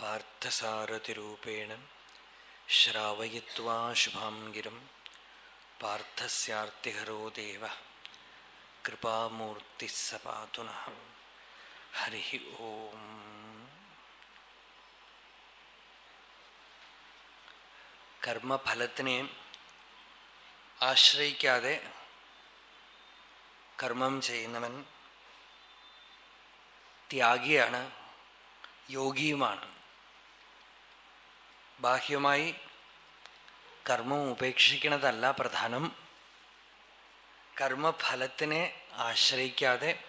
പാർത്ഥസാരഥിരൂപേണ ശ്രാവയിത്വാ ശുഭാം ഗിരം പാർത്ഥസ്യാർത്തിഹരോ ദേവ കൃപാമൂർത്തി സപാതുന ഹരി ഓം കർമ്മഫലത്തിനെ ആശ്രയിക്കാതെ കർമ്മം ചെയ്യുന്നവൻ ത്യാഗിയാണ് യോഗിയുമാണ്. ബാഹ്യമായി കർമ്മം ഉപേക്ഷിക്കുന്നതല്ല പ്രധാനം. കർമ്മഫലത്തിനെ ആശ്രയിക്കാതെ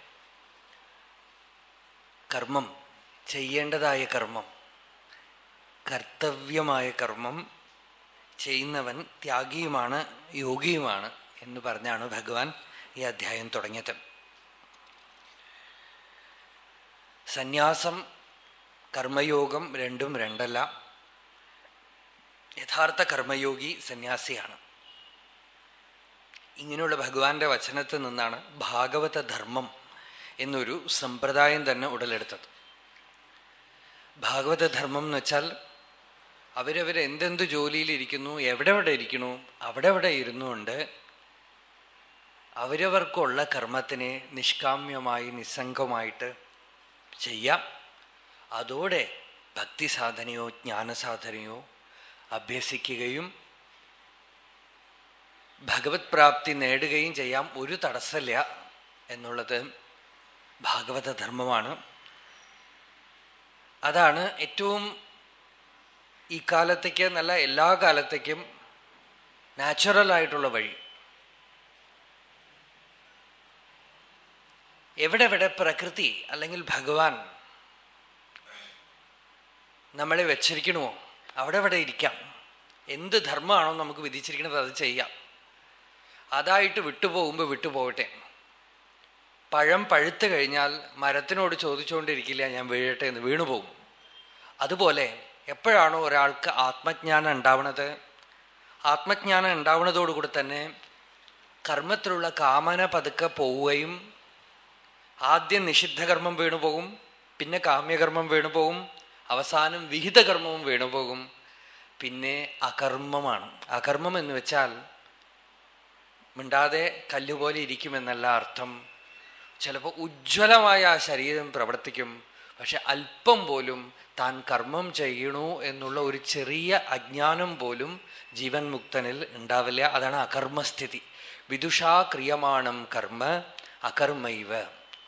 കർമ്മം ചെയ്യേണ്ടതായ കർമ്മം കർത്തവ്യമായ കർമ്മം ചെയ്യുന്നവൻ ത്യാഗിയുമാണ് യോഗിയുമാണ് എന്ന് പറഞ്ഞാണ് ഭഗവാൻ ഈ അധ്യായം തുടങ്ങിയത്. സന്യാസം കർമ്മയോഗം രണ്ടും രണ്ടല്ല. യഥാർത്ഥ കർമ്മയോഗി സന്യാസിയാണ്. ഇങ്ങനെയുള്ള ഭഗവാന്റെ വചനത്തിൽ നിന്നാണ് ഭാഗവത ധർമ്മം എന്നൊരു സമ്പ്രദായം തന്നെ ഉടലെടുത്തത്. ഭാഗവത ധർമ്മം എന്ന് വെച്ചാൽ അവരവർ എന്തെന്ത് ജോലിയിലിരിക്കുന്നു എവിടെ എവിടെ ഇരിക്കുന്നു അവിടെ എവിടെ ഇരുന്നുകൊണ്ട് അവരവർക്കുള്ള കർമ്മത്തിനെ നിഷ്കാമ്യമായി നിസ്സംഗമായിട്ട് ചെയ്യാം. അതോടെ ഭക്തി സാധനയോ ജ്ഞാനസാധനയോ അഭ്യസിക്കുകയും ഭഗവത് പ്രാപ്തി നേടുകയും ചെയ്യാം. ഒരു തടസ്സമില്ല എന്നുള്ളത് ഭാഗവത ധർമ്മമാണ്. അതാണ് ഏറ്റവും ഈ കാലത്തേക്ക് നല്ല എല്ലാ കാലത്തേക്കും നാച്ചുറൽ ആയിട്ടുള്ള വഴി. എവിടെ എവിടെ പ്രകൃതി അല്ലെങ്കിൽ ഭഗവാൻ നമ്മളെ വെച്ചിരിക്കണമോ? അവിടെ ഇവിടെ ഇരിക്കാം? എന്ത് ധർമ്മമാണോ നമുക്ക് വിധിച്ചിരിക്കുന്നത് അത് ചെയ്യാം. അതായിട്ട് വിട്ടുപോകുമ്പോൾ വിട്ടുപോകട്ടെ. പഴം പഴുത്തു കഴിഞ്ഞാൽ മരത്തിനോട് ചോദിച്ചുകൊണ്ടിരിക്കില്ല ഞാൻ വീഴട്ടെ എന്ന് വീണുപോകും അതുപോലെ എപ്പോഴാണോ ഒരാൾക്ക് ആത്മജ്ഞാനം ഉണ്ടാവണത്? ആത്മജ്ഞാനം ഉണ്ടാവുന്നതോടുകൂടി തന്നെ കർമ്മത്തിലുള്ള കാമന പതുക്കെ പോവുകയും ആദ്യം നിഷിദ്ധകർമ്മം വീണുപോകും പിന്നെ കാമ്യകർമ്മം വീണുപോകും അവസാനം വിഹിതകർമ്മവും വീണുപോകും. പിന്നെ അകർമ്മമാണ്. അകർമ്മം എന്ന് വെച്ചാൽ മിണ്ടാതെ കല്ലുപോലെ ഇരിക്കുമെന്നല്ല അർത്ഥം. ചിലപ്പോൾ ഉജ്ജ്വലമായ ആ ശരീരം പ്രവർത്തിക്കും. പക്ഷെ അല്പം പോലും താൻ കർമ്മം ചെയ്യണു എന്നുള്ള ഒരു ചെറിയ അജ്ഞാനം പോലും ജീവൻ മുക്തനിൽ ഉണ്ടാവില്ല. അതാണ് അകർമ്മസ്ഥിതി. വിദുഷാ ക്രിയമാണം കർമ്മ അകർമ്മൈവ.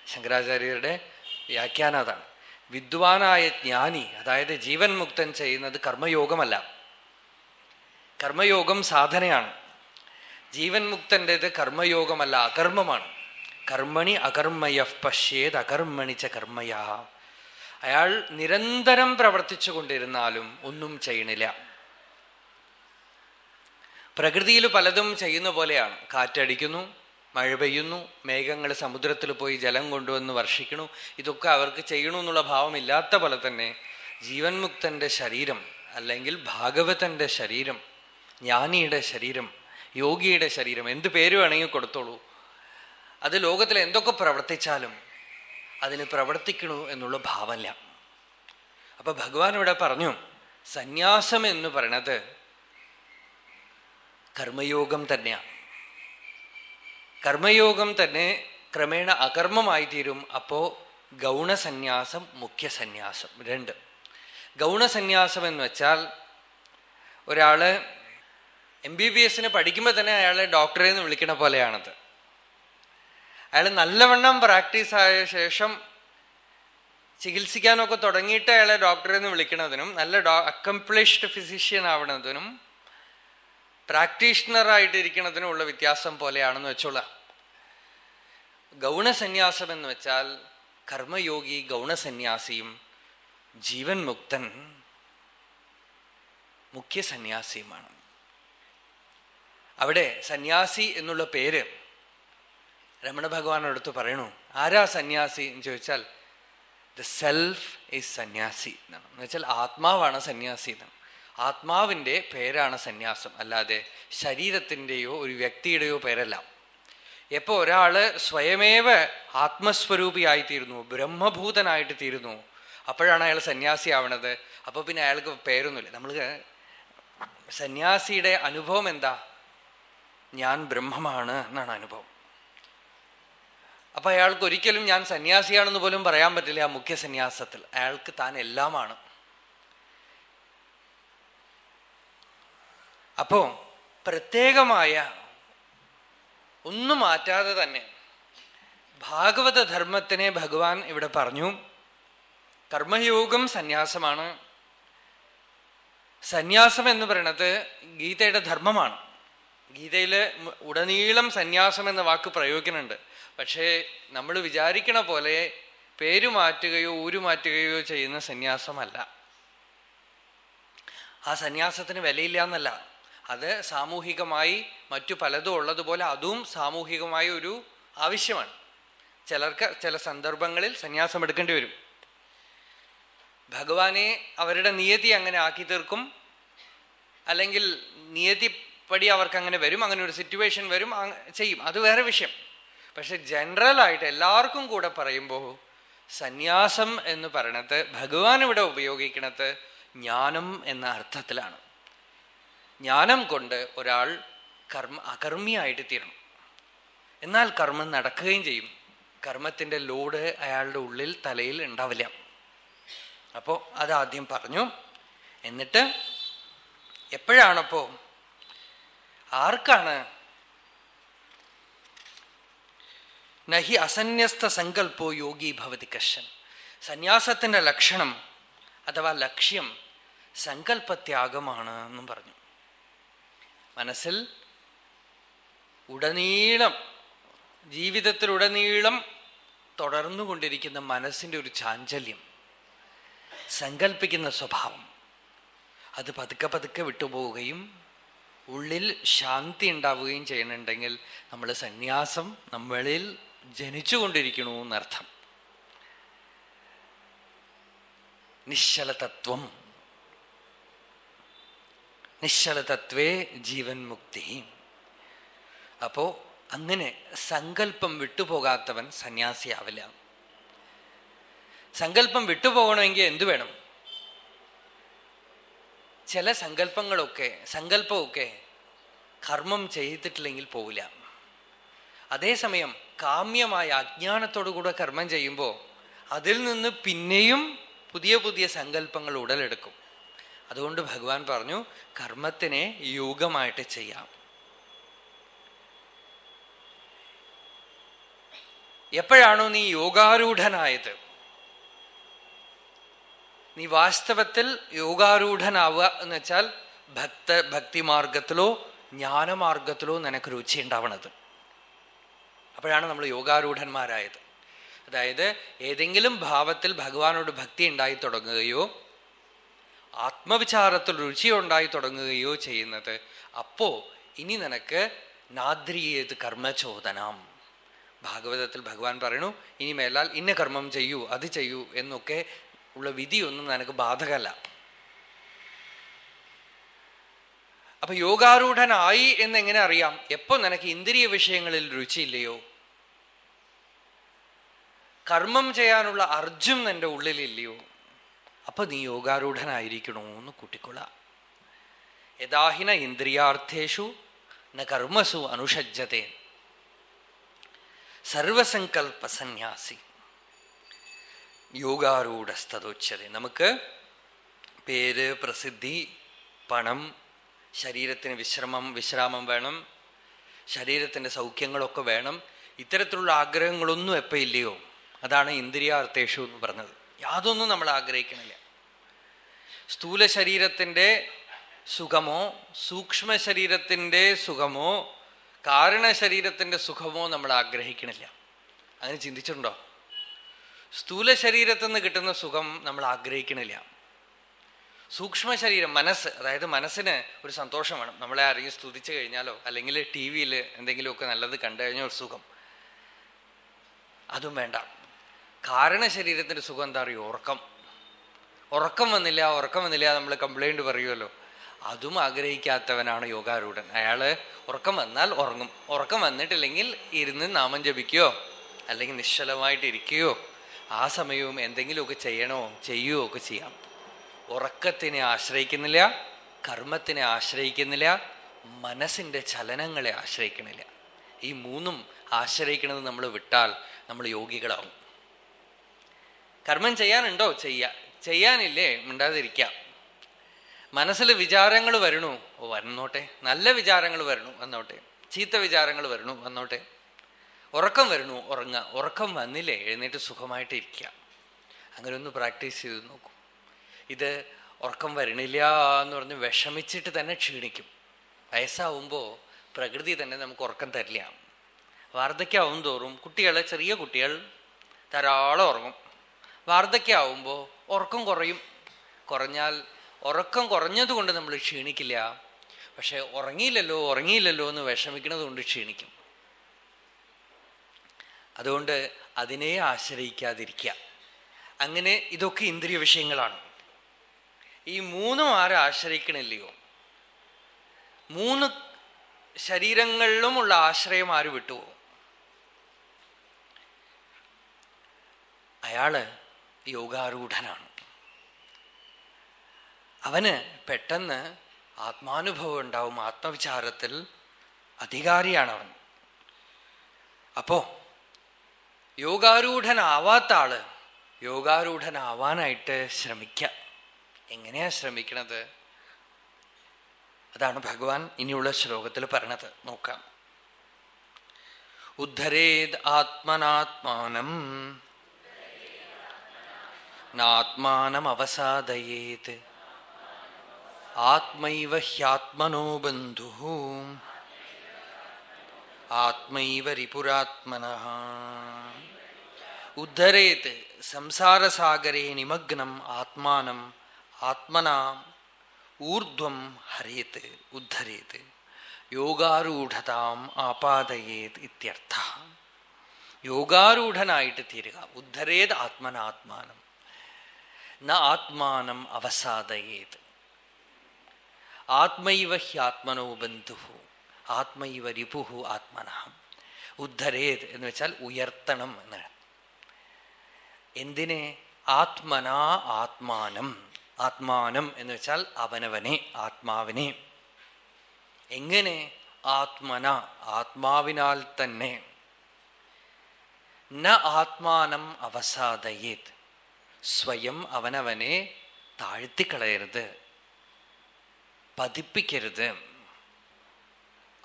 ശങ്കരാചാര്യരുടെ വ്യാഖ്യാനം അതാണ്. വിദ്വാനായ ജ്ഞാനി അതായത് ജീവൻ മുക്തൻ ചെയ്യുന്നത് കർമ്മയോഗമല്ല. കർമ്മയോഗം സാധനയാണ്. ജീവൻ മുക്തന്റെത് കർമ്മയോഗമല്ല അകർമ്മമാണ്. കർമ്മണി അകർമ്മയ പശ്യേത് അകർമ്മണി ച കർമ്മയ. അയാൾ നിരന്തരം പ്രവർത്തിച്ചു കൊണ്ടിരുന്നാലും ഒന്നും ചെയ്യണില്ല. പ്രകൃതിയിൽ പലതും ചെയ്യുന്ന പോലെയാണ്. കാറ്റടിക്കുന്നു മഴ പെയ്യുന്നു മേഘങ്ങൾ സമുദ്രത്തിൽ പോയി ജലം കൊണ്ടുവന്ന് വർഷിക്കണു ഇതൊക്കെ അവർക്ക് ചെയ്യണു എന്നുള്ള ഭാവമില്ലാത്ത പോലെ തന്നെ ജീവൻ മുക്തന്റെ ശരീരം അല്ലെങ്കിൽ ഭാഗവതന്റെ ശരീരം ജ്ഞാനിയുടെ ശരീരം യോഗിയുടെ ശരീരം എന്ത് പേര് വേണമെങ്കിൽ കൊടുത്തോളൂ. അത് ലോകത്തിൽ എന്തൊക്കെ പ്രവർത്തിച്ചാലും അതിന് പ്രവർത്തിക്കണു എന്നുള്ള ഭാവമല്ല അപ്പൊ ഭഗവാൻ ഇവിടെ പറഞ്ഞു സന്യാസം എന്ന് പറയണത് കർമ്മയോഗം തന്നെയാണ് കർമ്മയോഗം തന്നെ ക്രമേണ അകർമ്മമായി തീരും അപ്പോ ഗൗണസന്യാസം മുഖ്യസന്യാസം രണ്ട്. ഗൗണസന്യാസം എന്ന് വെച്ചാൽ ഒരാൾ എം ബി ബി എസിന് പഠിക്കുമ്പോൾ തന്നെ അയാളെ ഡോക്ടറെ എന്ന് വിളിക്കണ പോലെയാണത്. അയാൾ നല്ലവണ്ണം പ്രാക്ടീസ് ആയ ശേഷം ചികിത്സിക്കാനൊക്കെ തുടങ്ങിയിട്ട് അയാളെ ഡോക്ടറെ എന്ന് വിളിക്കുന്നതിനും നല്ല ഡോ അക്കംപ്ലിഷ്ഡ് ഫിസിഷ്യൻ ആവണതിനും പ്രാക്ടീഷണർ ആയിട്ടിരിക്കുന്നതിനും ഉള്ള വ്യത്യാസം പോലെയാണെന്ന് വെച്ചോളാം. ഗൗണസന്യാസം എന്ന് വെച്ചാൽ കർമ്മയോഗി ഗൗണസന്യാസിയും ജീവൻ മുക്തൻ മുഖ്യ സന്യാസിയുമാണ് അവിടെ സന്യാസി എന്നുള്ള പേര് രമണ ഭഗവാനടുത്ത് പറയണു. ആരാ സന്യാസി എന്ന് ചോദിച്ചാൽ ദ സെൽഫ് ഈസ് സന്യാസി എന്നാണ്. എന്ന് വെച്ചാൽ ആത്മാവാണ് സന്യാസി എന്നാണ്. ആത്മാവിന്റെ പേരാണ് സന്യാസം. അല്ലാതെ ശരീരത്തിന്റെയോ ഒരു വ്യക്തിയുടെയോ പേരല്ല. എപ്പോ ഒരാൾ സ്വയമേവ ആത്മസ്വരൂപിയായി തീരുന്നു ബ്രഹ്മഭൂതനായിട്ട് തീരുന്നു. അപ്പോഴാണ് അയാൾ സന്യാസി ആവണത് അപ്പൊ പിന്നെ അയാൾക്ക് പേരൊന്നുമില്ല. നമ്മൾ സന്യാസിയുടെ അനുഭവം എന്താ? ഞാൻ ബ്രഹ്മമാണ് എന്നാണ് അനുഭവം. അപ്പൊ അയാൾക്ക് ഒരിക്കലും ഞാൻ സന്യാസിയാണെന്ന് പോലും പറയാൻ പറ്റില്ല ആ മുഖ്യ സന്യാസത്തിൽ. അയാൾക്ക് താൻ എല്ലാമാണ്. അപ്പോ പ്രത്യേകമായ ഒന്നും മാറ്റാതെ തന്നെ ഭാഗവത ധർമ്മത്തിനെ ഭഗവാൻ ഇവിടെ പറഞ്ഞു. കർമ്മയോഗം സന്യാസമാണ്. സന്യാസം എന്ന് പറയുന്നത് ഗീതയുടെ ധർമ്മമാണ്. ഗീതയിൽ ഉടനീളം സന്യാസം എന്ന വാക്ക് പ്രയോഗിക്കുന്നുണ്ട്. പക്ഷേ നമ്മൾ വിചാരിക്കണ പോലെ പേരു മാറ്റുകയോ ഊരു മാറ്റുകയോ ചെയ്യുന്ന സന്യാസമല്ല. ആ സന്യാസത്തിന് വിലയില്ല എന്നല്ല. അത് സാമൂഹികമായി മറ്റു പലതും ഉള്ളതുപോലെ അതും സാമൂഹികമായ ഒരു ആവശ്യമാണ്. ചിലർക്ക് ചില സന്ദർഭങ്ങളിൽ സന്യാസം എടുക്കേണ്ടി വരും. ഭഗവാനെ അവരുടെ നിയതി അങ്ങനെ ആക്കി തീർക്കും. അല്ലെങ്കിൽ നിയതി പടി അവർക്ക് അങ്ങനെ വരും. അങ്ങനെ ഒരു സിറ്റുവേഷൻ വരും ചെയ്യും. അത് വേറെ വിഷയം. പക്ഷെ ജനറൽ ആയിട്ട് എല്ലാവർക്കും കൂടെ പറയുമ്പോൾ സന്യാസം എന്ന് പറയണത് ഭഗവാൻ ഇവിടെ ഉപയോഗിക്കണത് ജ്ഞാനം എന്ന അർത്ഥത്തിലാണ്. ജ്ഞാനം കൊണ്ട് ഒരാൾ കർമ്മ അകർമ്മിയായിട്ട് തീരണം. എന്നാൽ കർമ്മം നടക്കുകയും ചെയ്യും. കർമ്മത്തിന്റെ ലോഡ് അയാളുടെ ഉള്ളിൽ തലയിൽ ഉണ്ടാവില്ല. അപ്പോ അതാദ്യം പറഞ്ഞു. എന്നിട്ട് എപ്പോഴാണപ്പോ ആർക്കാണ് നഹി അസന്യസ്ത സങ്കല്പോ യോഗി ഭവതി കശൻ സന്യാസത്തിന്റെ ലക്ഷണം അഥവാ ലക്ഷ്യം സങ്കല്പത്യാഗമാണ് എന്നും പറഞ്ഞു. മനസ്സിൽ ഉടനീളം ജീവിതത്തിലുടനീളം തുടർന്നുകൊണ്ടിരിക്കുന്ന മനസ്സിന്റെ ഒരു ചാഞ്ചല്യം സങ്കല്പിക്കുന്ന സ്വഭാവം അത് പതുക്കെ പതുക്കെ വിട്ടുപോവുകയും ഉള്ളിൽ ശാന്തി ഉണ്ടാവുകയും ചെയ്യുന്നുണ്ടെങ്കിൽ നമ്മൾ സന്യാസം നമ്മളിൽ ജനിച്ചുകൊണ്ടിരിക്കണു എന്നർത്ഥം. നിശ്ചലതത്വം നിശ്ചലതത്വേ ജീവൻ മുക്തി അപ്പോ അങ്ങനെ സങ്കല്പം വിട്ടുപോകാത്തവൻ സന്യാസിയാവില്ല. സങ്കല്പം വിട്ടുപോകണമെങ്കിൽ എന്തു വേണം? ചില സങ്കല്പങ്ങളൊക്കെ സങ്കല്പമൊക്കെ കർമ്മം ചെയ്തിട്ടില്ലെങ്കിൽ പോവില്ല. അതേസമയം കാമ്യമായ അജ്ഞാനത്തോടുകൂടെ കർമ്മം ചെയ്യുമ്പോൾ അതിൽ നിന്ന് പിന്നെയും പുതിയ പുതിയ സങ്കല്പങ്ങൾ ഉടലെടുക്കും. അതുകൊണ്ട് ഭഗവാൻ പറഞ്ഞു കർമ്മത്തിനെ യോഗമായിട്ട് ചെയ്യാം. എപ്പോഴാണോ നീ യോഗാരൂഢനായത്? നീ വാസ്തവത്തിൽ യോഗാരൂഢനാവുക എന്ന് വെച്ചാൽ ഭക്ത ഭക്തിമാർഗത്തിലോ ജ്ഞാനമാർഗത്തിലോ നിനക്ക് രുചി ഉണ്ടാവണത്. അപ്പോഴാണ് നമ്മൾ യോഗാരൂഢന്മാരായത്. അതായത് ഏതെങ്കിലും ഭാവത്തിൽ ഭഗവാനോട് ഭക്തി ഉണ്ടായി തുടങ്ങുകയോ ആത്മവിചാരത്തിൽ രുചി ഉണ്ടായി തുടങ്ങുകയോ ചെയ്യുന്നത്. അപ്പോ ഇനി നിനക്ക് നാദ്രിയേത് കർമ്മചോദനം. ഭാഗവതത്തിൽ ഭഗവാൻ പറയണു ഇനി മേലാൽ ഇന്ന കർമ്മം ചെയ്യൂ അത് ചെയ്യൂ എന്നൊക്കെ ഉള്ള വിധിയൊന്നും നിനക്ക് ബാധകല്ല അപ്പൊ യോഗാരൂഢനായി എന്നെങ്ങനെ അറിയാം? എപ്പോ നിനക്ക് ഇന്ദ്രിയ വിഷയങ്ങളിൽ രുചിയില്ലയോ? കർമ്മം ചെയ്യാനുള്ള അർജുൻ നിന്റെ ഉള്ളിലില്ലയോ? അപ്പൊ നീ യോഗാരൂഢനായിരിക്കണോന്ന് കൂട്ടിക്കൊള്ള യഥാഹിന ഇന്ദ്രിയാർത്ഥേഷു ന കർമ്മസു അനുഷജ്ജത്തെ സർവസങ്കൽപ്പ സന്യാസി യോഗാരൂഢസ്ഥതോച്ചത് നമുക്ക് പേര് പ്രസിദ്ധി പണം ശരീരത്തിന് വിശ്രമം വിശ്രാമം വേണം ശരീരത്തിന്റെ സൗഖ്യങ്ങളൊക്കെ വേണം. ഇത്തരത്തിലുള്ള ആഗ്രഹങ്ങളൊന്നും എപ്പോ ഇല്ലയോ? അതാണ് ഇന്ദ്രിയാർത്ഥേഷു എന്ന് പറഞ്ഞത്. യാതൊന്നും നമ്മൾ ആഗ്രഹിക്കണില്ല. സ്ഥൂല ശരീരത്തിന്റെ സുഖമോ സൂക്ഷ്മ ശരീരത്തിന്റെ സുഖമോ കാരണ ശരീരത്തിന്റെ സുഖമോ നമ്മൾ ആഗ്രഹിക്കണില്ല. അങ്ങനെ ചിന്തിച്ചിട്ടുണ്ടോ? സ്ഥൂല ശരീരത്തിൽ നിന്ന് കിട്ടുന്ന സുഖം നമ്മൾ ആഗ്രഹിക്കണില്ല. സൂക്ഷ്മ ശരീരം മനസ്സ് അതായത് മനസ്സിന് ഒരു സന്തോഷം വേണം. നമ്മളെ ആരെങ്കിലും സ്തുതിച്ചു കഴിഞ്ഞാലോ അല്ലെങ്കിൽ ടി വിയിൽ എന്തെങ്കിലുമൊക്കെ നല്ലത് കണ്ടു കഴിഞ്ഞാൽ ഒരു സുഖം. അതും വേണ്ട. കാരണ ശരീരത്തിന്റെ സുഖം എന്താ അറിയോ? ഉറക്കം. ഉറക്കം വന്നില്ല ഉറക്കം വന്നില്ല നമ്മൾ കംപ്ലൈന്റ് പറയുമല്ലോ അതും ആഗ്രഹിക്കാത്തവനാണ് യോഗാരൂഢൻ. അയാൾ ഉറക്കം വന്നാൽ ഉറങ്ങും. ഉറക്കം വന്നിട്ടില്ലെങ്കിൽ ഇരുന്ന് നാമം ജപിക്കുകയോ അല്ലെങ്കിൽ നിശ്ചലമായിട്ട് ഇരിക്കുകയോ ആ സമയവും എന്തെങ്കിലുമൊക്കെ ചെയ്യണോ? ചെയ്യുകയോ ഒക്കെ ചെയ്യാം. ഉറക്കത്തിനെ ആശ്രയിക്കുന്നില്ല കർമ്മത്തിനെ ആശ്രയിക്കുന്നില്ല മനസ്സിന്റെ ചലനങ്ങളെ ആശ്രയിക്കണില്ല ഈ മൂന്നും ആശ്രയിക്കുന്നത് നമ്മൾ വിട്ടാൽ നമ്മൾ യോഗികളാവും. കർമ്മം ചെയ്യാനുണ്ടോ? ചെയ്യ. ചെയ്യാനില്ലേ? മിണ്ടാതിരിക്കാം. മനസ്സിൽ വിചാരങ്ങൾ വരണു. ഓ വന്നോട്ടെ. നല്ല വിചാരങ്ങൾ വരണു. വന്നോട്ടെ. ചീത്ത വിചാരങ്ങൾ വരണു. വന്നോട്ടെ. ഉറക്കം വരണു. ഉറങ്ങ. ഉറക്കം വന്നില്ലേ? എഴുന്നേറ്റ് സുഖമായിട്ട് ഇരിക്കുക അങ്ങനെ ഒന്ന് പ്രാക്ടീസ് ചെയ്ത് നോക്കൂ. ഇത് ഉറക്കം വരണില്ല എന്ന് പറഞ്ഞ് വിഷമിച്ചിട്ട് തന്നെ ക്ഷീണിക്കും. വയസ്സാവുമ്പോൾ പ്രകൃതി തന്നെ നമുക്ക് ഉറക്കം തരില്ല. വാർദ്ധക്യാവും തോറും കുട്ടികളെ ചെറിയ കുട്ടികൾ ധാരാളം ഉറങ്ങും. വാർദ്ധക്യാവുമ്പോ ഉറക്കം കുറയും. കുറഞ്ഞാൽ ഉറക്കം കുറഞ്ഞതുകൊണ്ട് നമ്മൾ ക്ഷീണിക്കില്ല. പക്ഷെ ഉറങ്ങിയില്ലല്ലോ ഉറങ്ങിയില്ലല്ലോ എന്ന് വിഷമിക്കുന്നത് കൊണ്ട് ക്ഷീണിക്കും. അതുകൊണ്ട് അതിനെ ആശ്രയിക്കാതിരിക്കുക. അങ്ങനെ ഇതൊക്കെ ഇന്ദ്രിയ വിഷയങ്ങളാണ്. ഈ മൂന്നും ആരെ ആശ്രയിക്കണില്ലയോ? മൂന്ന് ശരീരങ്ങളിലുമുള്ള ആശ്രയം ആര് വിട്ടുപോകും? അയാൾ യോഗാരൂഢനാണ്. അവന് പെട്ടെന്ന് ആത്മാനുഭവം ഉണ്ടാവും ആത്മവിചാരത്തിൽ അധികാരിയാണ് അവൻ അപ്പോ യോഗാരൂഢനാവാത്ത ആൾ യോഗാരൂഢനാവാനായിട്ട് ശ്രമിക്ക. എങ്ങനെയാ ശ്രമിക്കണത്? അതാണ് ഭഗവാൻ ഇനിയുള്ള ശ്ലോകത്തിൽ പറഞ്ഞത്. നോക്കാം. ഉദ്ധരേത് ആത്മനാത്മാനം നാത്മാനം അവസാദയേത് ആത്മൈവ ഹ്യാത്മനോ ബന്ധു ആത്മൈവ റിപുരാത്മന ഉദ്ധരേത് സംസാരസാഗരേ നിമഗ്നം ആത്മാനം ആത്മനാ ഊർധ്വം ഹരേത് ഉദ്ധരേത് യോഗാരൂഢതാം ആപാദയേത് ഇത്യർത്ഥ യോഗാരൂഢനായിട്ട് തീരുക ഉദ്ധരേത് ആത്മനാത്മാനം ന ആത്മാനം അവസാദയേത്. ആത്മൈവ ഹ്യാത്മനോ ബന്ധു ആത്മൈവ രിപുഹു ആത്മന ഉദ്ധരേത് എന്ന് വെച്ചാൽ ഉയർത്തണം എന്നാണ് എന്തിനെ? ആത്മനാ ആത്മാനം. ആത്മാനം എന്ന് വെച്ചാൽ അവനവനെ ആത്മാവിനെ. എങ്ങനെ? ആത്മന ആത്മാവിനാൽ തന്നെ. ന ആത്മാനം അവസാദയേത്. സ്വയം അവനവനെ താഴ്ത്തിക്കളയരുത്. പതിപ്പിക്കരുത്.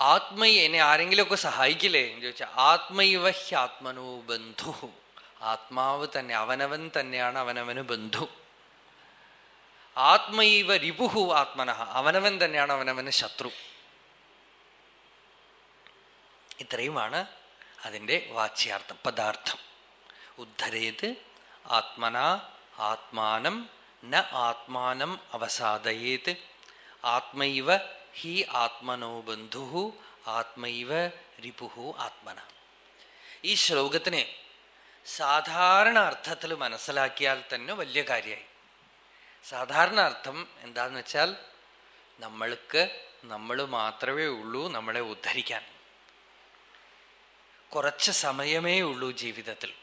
ആത്മയെ എന്നെ ആരെങ്കിലുമൊക്കെ സഹായിക്കില്ലേ? എന്ന് ചോദിച്ചാൽ ആത്മൈവ ഹ്യാത്മനോ ബന്ധു. ആത്മാവ് തന്നെ അവനവൻ തന്നെയാണ് അവനവന് ബന്ധു. ആത്മൈവ രിപുഹു ആത്മന അവനവൻ തന്നെയാണ് അവനവന് ശത്രു. ഇത്രയുമാണ് അതിന്റെ വാച്യാർത്ഥം പദാർത്ഥം. ഉദ്ധരേത് ആത്മന ആത്മാനം ന ആത്മാനം അവസാദയേത്. ആത്മൈവ ഹി ആത്മനോ ബന്ധു ആത്മൈവ റിപുഹു ആത്മന. ഈ ശ്ലോകത്തിനെ സാധാരണ അർത്ഥത്തിൽ മനസ്സിലാക്കിയാൽ തന്നെ വലിയ കാര്യമായി. സാധാരണ അർത്ഥം എന്താന്ന് വെച്ചാൽ നമ്മൾക്ക് നമ്മൾ മാത്രമേ ഉള്ളൂ നമ്മളെ ഉദ്ധരിക്കാൻ. കുറച്ച് സമയമേ ഉള്ളൂ ജീവിതത്തിൽ.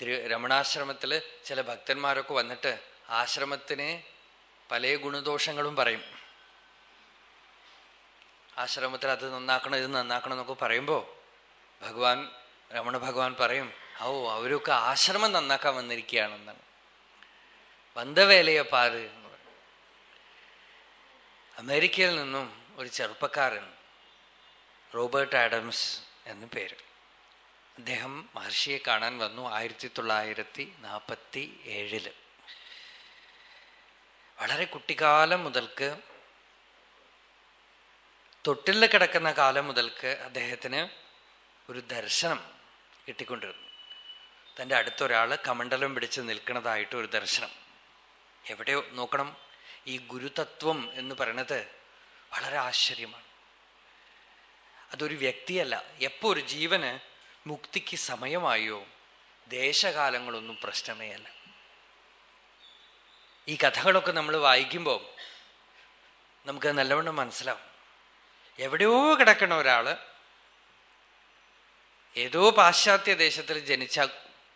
തിരു രമണാശ്രമത്തിൽ ചില ഭക്തന്മാരൊക്കെ വന്നിട്ട് ആശ്രമത്തിനെ പല ഗുണദോഷങ്ങളും പറയും. ആശ്രമത്തിൽ അത് നന്നാക്കണം ഇത് നന്നാക്കണം എന്നൊക്കെ പറയുമ്പോ ഭഗവാൻ രമണ ഭഗവാൻ പറയും ഓ അവരൊക്കെ ആശ്രമം നന്നാക്കാൻ വന്നിരിക്കുകയാണെന്നാണ്. വന്തവേലയെ പാര് എന്ന് പറയും. അമേരിക്കയിൽ നിന്നും ഒരു ചെറുപ്പക്കാരൻ റോബർട്ട് ആഡംസ് എന്നു പേര്. അദ്ദേഹം മഹർഷിയെ കാണാൻ വന്നു ആയിരത്തി തൊള്ളായിരത്തി നാൽപ്പത്തി ഏഴിൽ വളരെ കുട്ടിക്കാലം മുതൽക്ക് തൊട്ടിൽ കിടക്കുന്ന കാലം മുതൽക്ക് അദ്ദേഹത്തിന് ഒരു ദർശനം കിട്ടിക്കൊണ്ടിരുന്നു. തന്റെ അടുത്തൊരാൾ കമണ്ഡലം പിടിച്ച് നിൽക്കുന്നതായിട്ട് ഒരു ദർശനം. എവിടെയോ നോക്കണം ഈ ഗുരുതത്വം എന്ന് പറയണത് വളരെ ആശ്ചര്യമാണ്. അതൊരു വ്യക്തിയല്ല എപ്പോ ഒരു ജീവന് മുക്തിക്ക് സമയമായോ? ദേശകാലങ്ങളൊന്നും പ്രശ്നമേ അല്ല ഈ കഥകളൊക്കെ നമ്മൾ വായിക്കുമ്പോൾ നമുക്ക് നല്ലവണ്ണം മനസ്സിലാവും. എവിടെയോ കിടക്കണ ഒരാൾ ഏതോ പാശ്ചാത്യ ദേശത്തിൽ ജനിച്ച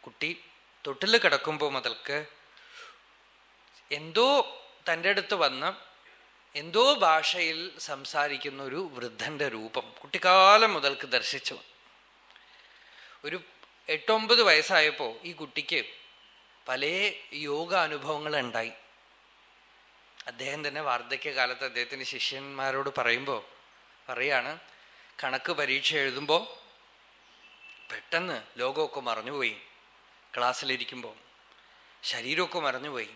കുട്ടി തൊട്ടിൽ കിടക്കുമ്പോൾ മുതൽക്ക് എന്തോ തന്റെ അടുത്ത് വന്ന് എന്തോ ഭാഷയിൽ സംസാരിക്കുന്ന ഒരു വൃദ്ധന്റെ രൂപം കുട്ടിക്കാലം മുതൽക്ക് ദർശിച്ചു ഒരു എട്ടൊമ്പത് വയസ്സായപ്പോ ഈ കുട്ടിക്ക് പല യോഗ അനുഭവങ്ങൾ ഉണ്ടായി അദ്ദേഹം തന്നെ വാർദ്ധക്യകാലത്ത് അദ്ദേഹത്തിന്റെ ശിഷ്യന്മാരോട് പറയുമ്പോ പറയാണ് കണക്ക് പരീക്ഷ എഴുതുമ്പോ പെട്ടെന്ന് ലോകമൊക്കെ മറഞ്ഞുപോയി. ക്ലാസ്സിലിരിക്കുമ്പോ ശരീരമൊക്കെ മറഞ്ഞുപോയി.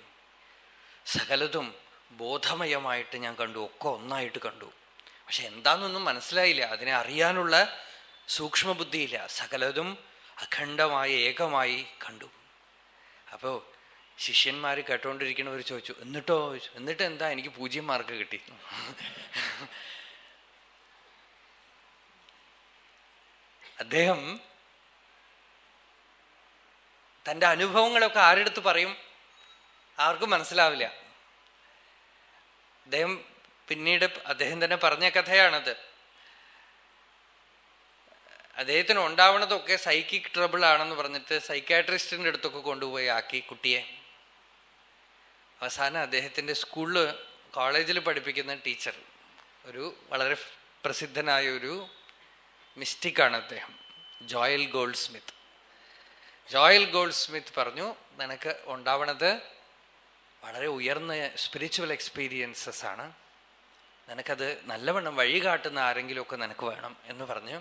സകലതും ബോധമയമായിട്ട് ഞാൻ കണ്ടു ഒക്കെ ഒന്നായിട്ട് കണ്ടു. പക്ഷെ എന്താണെന്നൊന്നും മനസ്സിലായില്ല. അതിനെ അറിയാനുള്ള സൂക്ഷ്മബുദ്ധിയില്ല. സകലതും അഖണ്ഡമായി ഏകമായി കണ്ടു. അപ്പോ ശിഷ്യന്മാർ കേട്ടോണ്ടിരിക്കണവർ ചോദിച്ചു എന്നിട്ടോ? എന്നിട്ട് എന്താ? എനിക്ക് പൂജ്യം മാർക്ക് കിട്ടി. അദ്ദേഹം തന്റെ അനുഭവങ്ങളൊക്കെ ആരെടുത്ത് പറയും? ആർക്കും മനസ്സിലാവില്ല. അദ്ദേഹം പിന്നീട് അദ്ദേഹം തന്നെ പറഞ്ഞ കഥയാണത്. അദ്ദേഹത്തിന് ഉണ്ടാവണതൊക്കെ സൈക്കിക് ട്രബിൾ ആണെന്ന് പറഞ്ഞിട്ട് സൈക്കാട്രിസ്റ്റിന്റെ അടുത്തൊക്കെ കൊണ്ടുപോയി ആക്കി കുട്ടിയെ. അവസാനം അദ്ദേഹത്തിന്റെ സ്കൂളിൽ കോളേജിൽ പഠിപ്പിക്കുന്ന ടീച്ചർ ഒരു വളരെ പ്രസിദ്ധനായ ഒരു മിസ്റ്റിക്കാണ് അദ്ദേഹം Joel Goldsmith Joel Goldsmith പറഞ്ഞു നിനക്ക് ഉണ്ടാവണത് വളരെ ഉയർന്ന സ്പിരിച്വൽ എക്സ്പീരിയൻസസ് ആണ്. നിനക്കത് നല്ലവണ്ണം വഴി കാട്ടുന്ന ആരെങ്കിലുമൊക്കെ നിനക്ക് വേണം എന്ന് പറഞ്ഞ്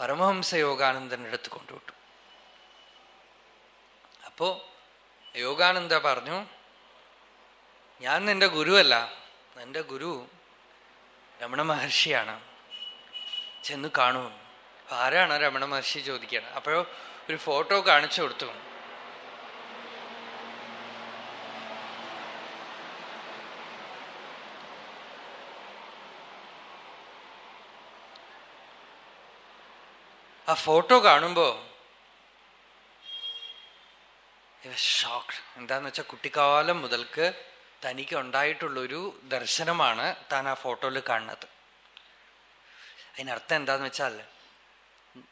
പരമഹംസ യോഗാനന്ദന്റെ അടുത്ത് കൊണ്ടുവിട്ടു. അപ്പോ യോഗാനന്ദ പറഞ്ഞു ഞാൻ നിന്റെ ഗുരുവല്ല നിന്റെ ഗുരു രമണ മഹർഷിയാണ്. ചെന്ന് കാണൂ. ആരാണ് രമണ മഹർഷി ചോദിക്കണം? അപ്പോഴോ ഒരു ഫോട്ടോ കാണിച്ചു കൊടുത്തു. ആ ഫോട്ടോ കാണുമ്പോ ഷോക്ക് എന്താന്ന് വെച്ചാൽ കുട്ടിക്കാലം മുതൽക്ക് തനിക്ക് ഉണ്ടായിട്ടുള്ളൊരു ദർശനമാണ് താൻ ആ ഫോട്ടോയിൽ കാണുന്നത്. അതിനർത്ഥം എന്താന്ന് വെച്ചാൽ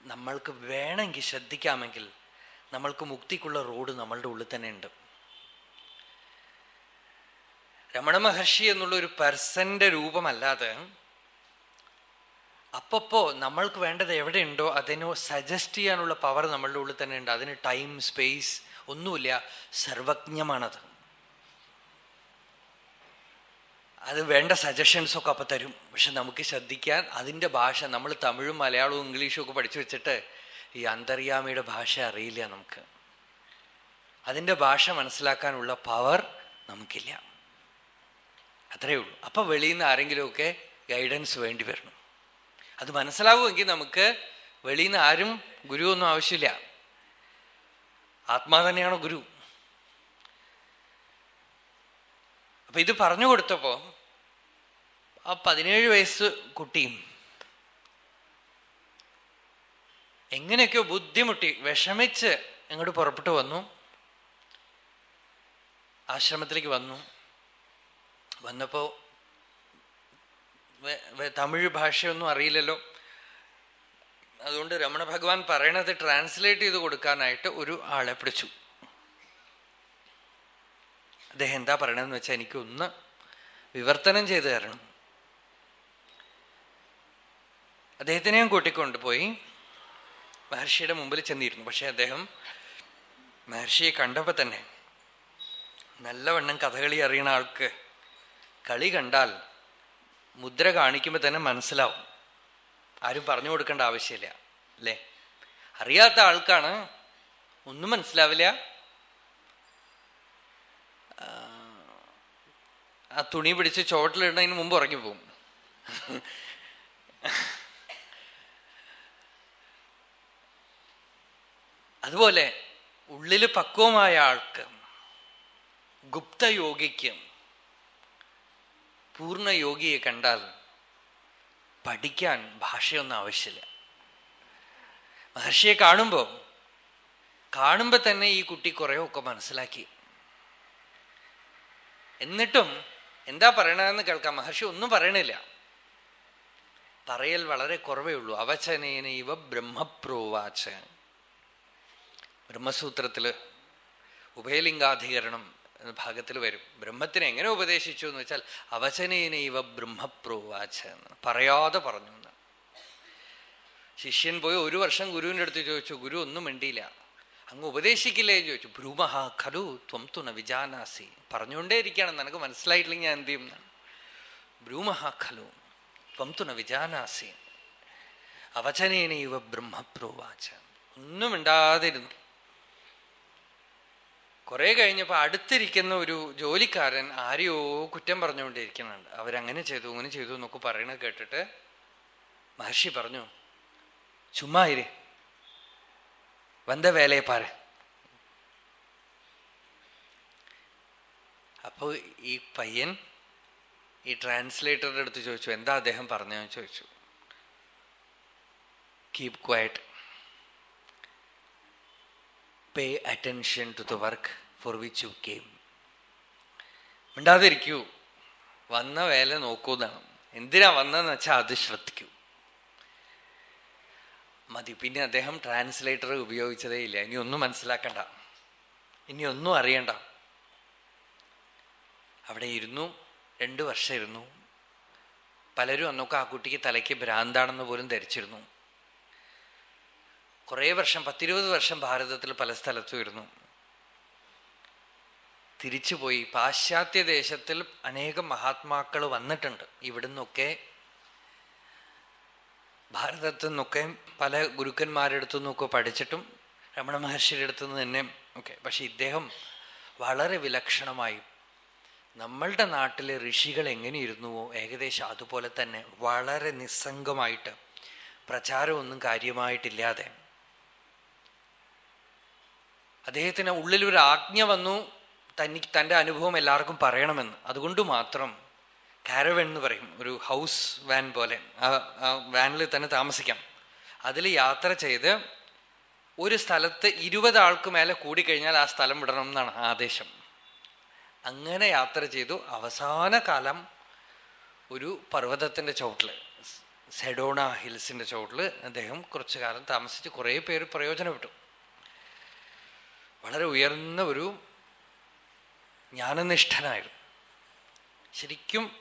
നമ്മൾക്ക് വേണമെങ്കിൽ ശ്രദ്ധിക്കാമെങ്കിൽ നമ്മൾക്ക് മുക്തിക്കുള്ള റോഡ് നമ്മളുടെ ഉള്ളിൽ തന്നെ ഉണ്ട്. രമണ മഹർഷി എന്നുള്ള ഒരു പേഴ്സന്റെ രൂപമല്ലാതെ അപ്പപ്പോ നമ്മൾക്ക് വേണ്ടത് എവിടെയുണ്ടോ അതിനോ സജസ്റ്റ് ചെയ്യാനുള്ള പവർ നമ്മളുടെ ഉള്ളിൽ തന്നെ ഉണ്ട്. അതിന് ടൈം സ്പേസ് ഒന്നുമില്ല. സർവജ്ഞമാണത്. അത് വേണ്ട സജഷൻസ് ഒക്കെ അപ്പൊ തരും. പക്ഷെ നമുക്ക് ശ്രദ്ധിക്കാൻ അതിന്റെ ഭാഷ നമ്മൾ തമിഴും മലയാളവും ഇംഗ്ലീഷും ഒക്കെ പഠിച്ചു വെച്ചിട്ട് ഈ അന്തര്യാമിയുടെ ഭാഷ അറിയില്ല നമുക്ക്. അതിന്റെ ഭാഷ മനസ്സിലാക്കാനുള്ള പവർ നമുക്കില്ല. അത്രയേ ഉള്ളൂ. അപ്പൊ വെളിയിൽ നിന്ന് ആരെങ്കിലുമൊക്കെ ഗൈഡൻസ് വേണ്ടി വരണം. അത് മനസ്സിലാവുമെങ്കിൽ നമുക്ക് വെളിയിൽ നിന്ന് ആരും ഗുരു ഒന്നും ആവശ്യമില്ല. ആത്മാ തന്നെയാണ് ഗുരു? അപ്പൊ ഇത് പറഞ്ഞു കൊടുത്തപ്പോ ആ പതിനേഴ് വയസ്സ് കുട്ടിയും എങ്ങനെയൊക്കെയോ ബുദ്ധിമുട്ടി വിഷമിച്ച് അങ്ങോട്ട് പുറപ്പെട്ടു വന്നു. ആശ്രമത്തിലേക്ക് വന്നു. വന്നപ്പോ തമിഴ് ഭാഷയൊന്നും അറിയില്ലല്ലോ. അതുകൊണ്ട് രമണ ഭഗവാൻ പറയണത് ട്രാൻസ്ലേറ്റ് ചെയ്ത് കൊടുക്കാനായിട്ട് ഒരു ആളെ പിടിച്ചു. അദ്ദേഹം എന്താ പറയണതെന്ന് വെച്ചാൽ എനിക്ക് ഒന്ന് വിവർത്തനം ചെയ്തു തരണം. അദ്ദേഹത്തിനെയും കൂട്ടിക്കൊണ്ടുപോയി മഹർഷിയുടെ മുമ്പിൽ ചെന്നിരുന്നു. പക്ഷെ അദ്ദേഹം മഹർഷിയെ കണ്ടപ്പോ തന്നെ നല്ലവണ്ണം കഥകളി അറിയുന്ന ആൾക്ക് കളി കണ്ടാൽ മുദ്ര കാണിക്കുമ്പോൾ തന്നെ മനസ്സിലാവും. ആരും പറഞ്ഞു കൊടുക്കേണ്ട ആവശ്യമില്ല അല്ലേ? അറിയാത്ത ആൾക്കാണ്. ഒന്നും മനസ്സിലാവില്ല. ആ തുണി പിടിച്ച് ചോട്ടിലിടുന്നതിന് മുമ്പ് പോകും അതുപോലെ ഉള്ളിൽ പക്വമായ ആൾക്ക് ഗുപ്തയോഗിക്ക്. പൂർണ യോഗിയെ കണ്ടാൽ പഠിക്കാൻ ഭാഷയൊന്നും ആവശ്യമില്ല. മഹർഷിയെ കാണുമ്പോ കാണുമ്പോ തന്നെ ഈ കുട്ടി കുറേയൊക്കെ മനസ്സിലാക്കി. എന്നിട്ടും എന്താ പറയണതെന്ന് കേൾക്കാം. മഹർഷി ഒന്നും പറയണില്ല. പറയൽ വളരെ കുറവേ ഉള്ളൂ. അവചനേന ഇവ ബ്രഹ്മപ്രോവാച്ച് ബ്രഹ്മസൂത്രത്തിൽ ഉഭയലിംഗാധികരണം ഭാഗത്തിൽ വരും. ബ്രഹ്മത്തിനെ എങ്ങനെ ഉപദേശിച്ചു എന്ന് വെച്ചാൽ അവചനേനൈവ ബ്രഹ്മപ്രോവാച പറയാതെ പറഞ്ഞു എന്ന് ശിഷ്യൻ പോയി ഒരു വർഷം ഗുരുവിന്റെ അടുത്ത് ചോദിച്ചു ഗുരു ഒന്നും മിണ്ടിയില്ല. അങ്ങ് ഉപദേശിക്കില്ലേ? എന്ന് ചോദിച്ചു. ഭ്രൂമഹ ഖലു ത്വം തുണ വിജാനാസി. പറഞ്ഞുകൊണ്ടേ ഇരിക്കുകയാണ് നിനക്ക് മനസ്സിലായിട്ടില്ല ഞാൻ എന്ത് ചെയ്യും ഭ്രൂമഹ ഖലു ത്വം തുണ വിജാനാസി. അവചനേനൈവ ബ്രഹ്മപ്രോവാച ഒന്നും മിണ്ടാതിരുന്നു. കുറെ കഴിഞ്ഞപ്പോ അടുത്തിരിക്കുന്ന ഒരു ജോലിക്കാരൻ ആരെയോ കുറ്റം പറഞ്ഞുകൊണ്ടിരിക്കുന്നുണ്ട്. അവരങ്ങനെ ചെയ്തു അങ്ങനെ ചെയ്തു എന്നൊക്കെ പറയണത് കേട്ടിട്ട് മഹർഷി പറഞ്ഞു ചുമ്മാ ഇരേ. വந்த വേലയെ പാര്. അപ്പൊ ഈ പയ്യൻ ഈ ട്രാൻസ്ലേറ്ററുടെ അടുത്ത് ചോദിച്ചു എന്താ അദ്ദേഹം പറഞ്ഞതെന്ന്? ചോദിച്ചു keep quiet pay attention to the work for which you came മിണ്ടാതിരിക്കൂ. വന്ന വേല നോക്കൂ എന്നാണ് എന്തിനാ വന്നതെന്ന് വെച്ചാൽ അത് ശ്രദ്ധിക്കൂ. മതി. പിന്നെ അദ്ദേഹം ട്രാൻസ്ലേറ്റർ ഉപയോഗിച്ചതേ ഇല്ല. ഇനി ഒന്നും മനസ്സിലാക്കണ്ട. ഇനി ഒന്നും അറിയണ്ട. അവിടെ ഇരുന്നു. രണ്ടു വർഷം ഇരുന്നു. പലരും അന്നൊക്കെ ആ കുട്ടിക്ക് തലയ്ക്ക് ഭ്രാന്താണെന്ന് പോലും ധരിച്ചിരുന്നു. കുറേ വർഷം പത്തിരുപത് വർഷം ഭാരതത്തിൽ പല സ്ഥലത്തും ഇരുന്നു. തിരിച്ചുപോയി. പാശ്ചാത്യ ദേശത്തിൽ അനേകം മഹാത്മാക്കൾ വന്നിട്ടുണ്ട്. ഇവിടുന്നൊക്കെ ഭാരതത്തിൽ നിന്നൊക്കെ പല ഗുരുക്കന്മാരുടെ അടുത്തു നിന്നൊക്കെ പഠിച്ചിട്ടും രമണ മഹർഷിയുടെ അടുത്തു നിന്ന് തന്നെ ഒക്കെ. പക്ഷെ ഇദ്ദേഹം വളരെ വിലക്ഷണമായി നമ്മളുടെ നാട്ടിലെ ഋഷികൾ എങ്ങനെ ഇരുന്നുവോ ഏകദേശം അതുപോലെ തന്നെ വളരെ നിസ്സംഗമായിട്ട് പ്രചാരമൊന്നും കാര്യമായിട്ടില്ലാതെ അദ്ദേഹത്തിന് ഉള്ളിൽ ഒരു ആജ്ഞ വന്നു തനിക്ക് തന്റെ അനുഭവം എല്ലാവർക്കും പറയണമെന്ന്. അതുകൊണ്ട് മാത്രം കാരവൻ എന്ന് പറയും ഒരു ഹൗസ് വാൻ പോലെ. ആ വാനിൽ തന്നെ താമസിക്കാം. അതിൽ യാത്ര ചെയ്ത് ഒരു സ്ഥലത്ത് ഇരുപത് ആൾക്ക് മേലെ കൂടിക്കഴിഞ്ഞാൽ ആ സ്ഥലം വിടണം എന്നാണ് ആദേശം. അങ്ങനെ യാത്ര ചെയ്തു. അവസാന കാലം ഒരു പർവതത്തിന്റെ ചോട്ടിൽ സെഡോണ ഹിൽസിന്റെ ചോട്ടിൽ അദ്ദേഹം കുറച്ചു കാലം താമസിച്ച് കുറേ പേര് പ്രയോജനപ്പെട്ടു. വളരെ ഉയർന്ന ഒരു ജ്ഞാനനിഷ്ഠനായിരുന്നു. ശരിക്കും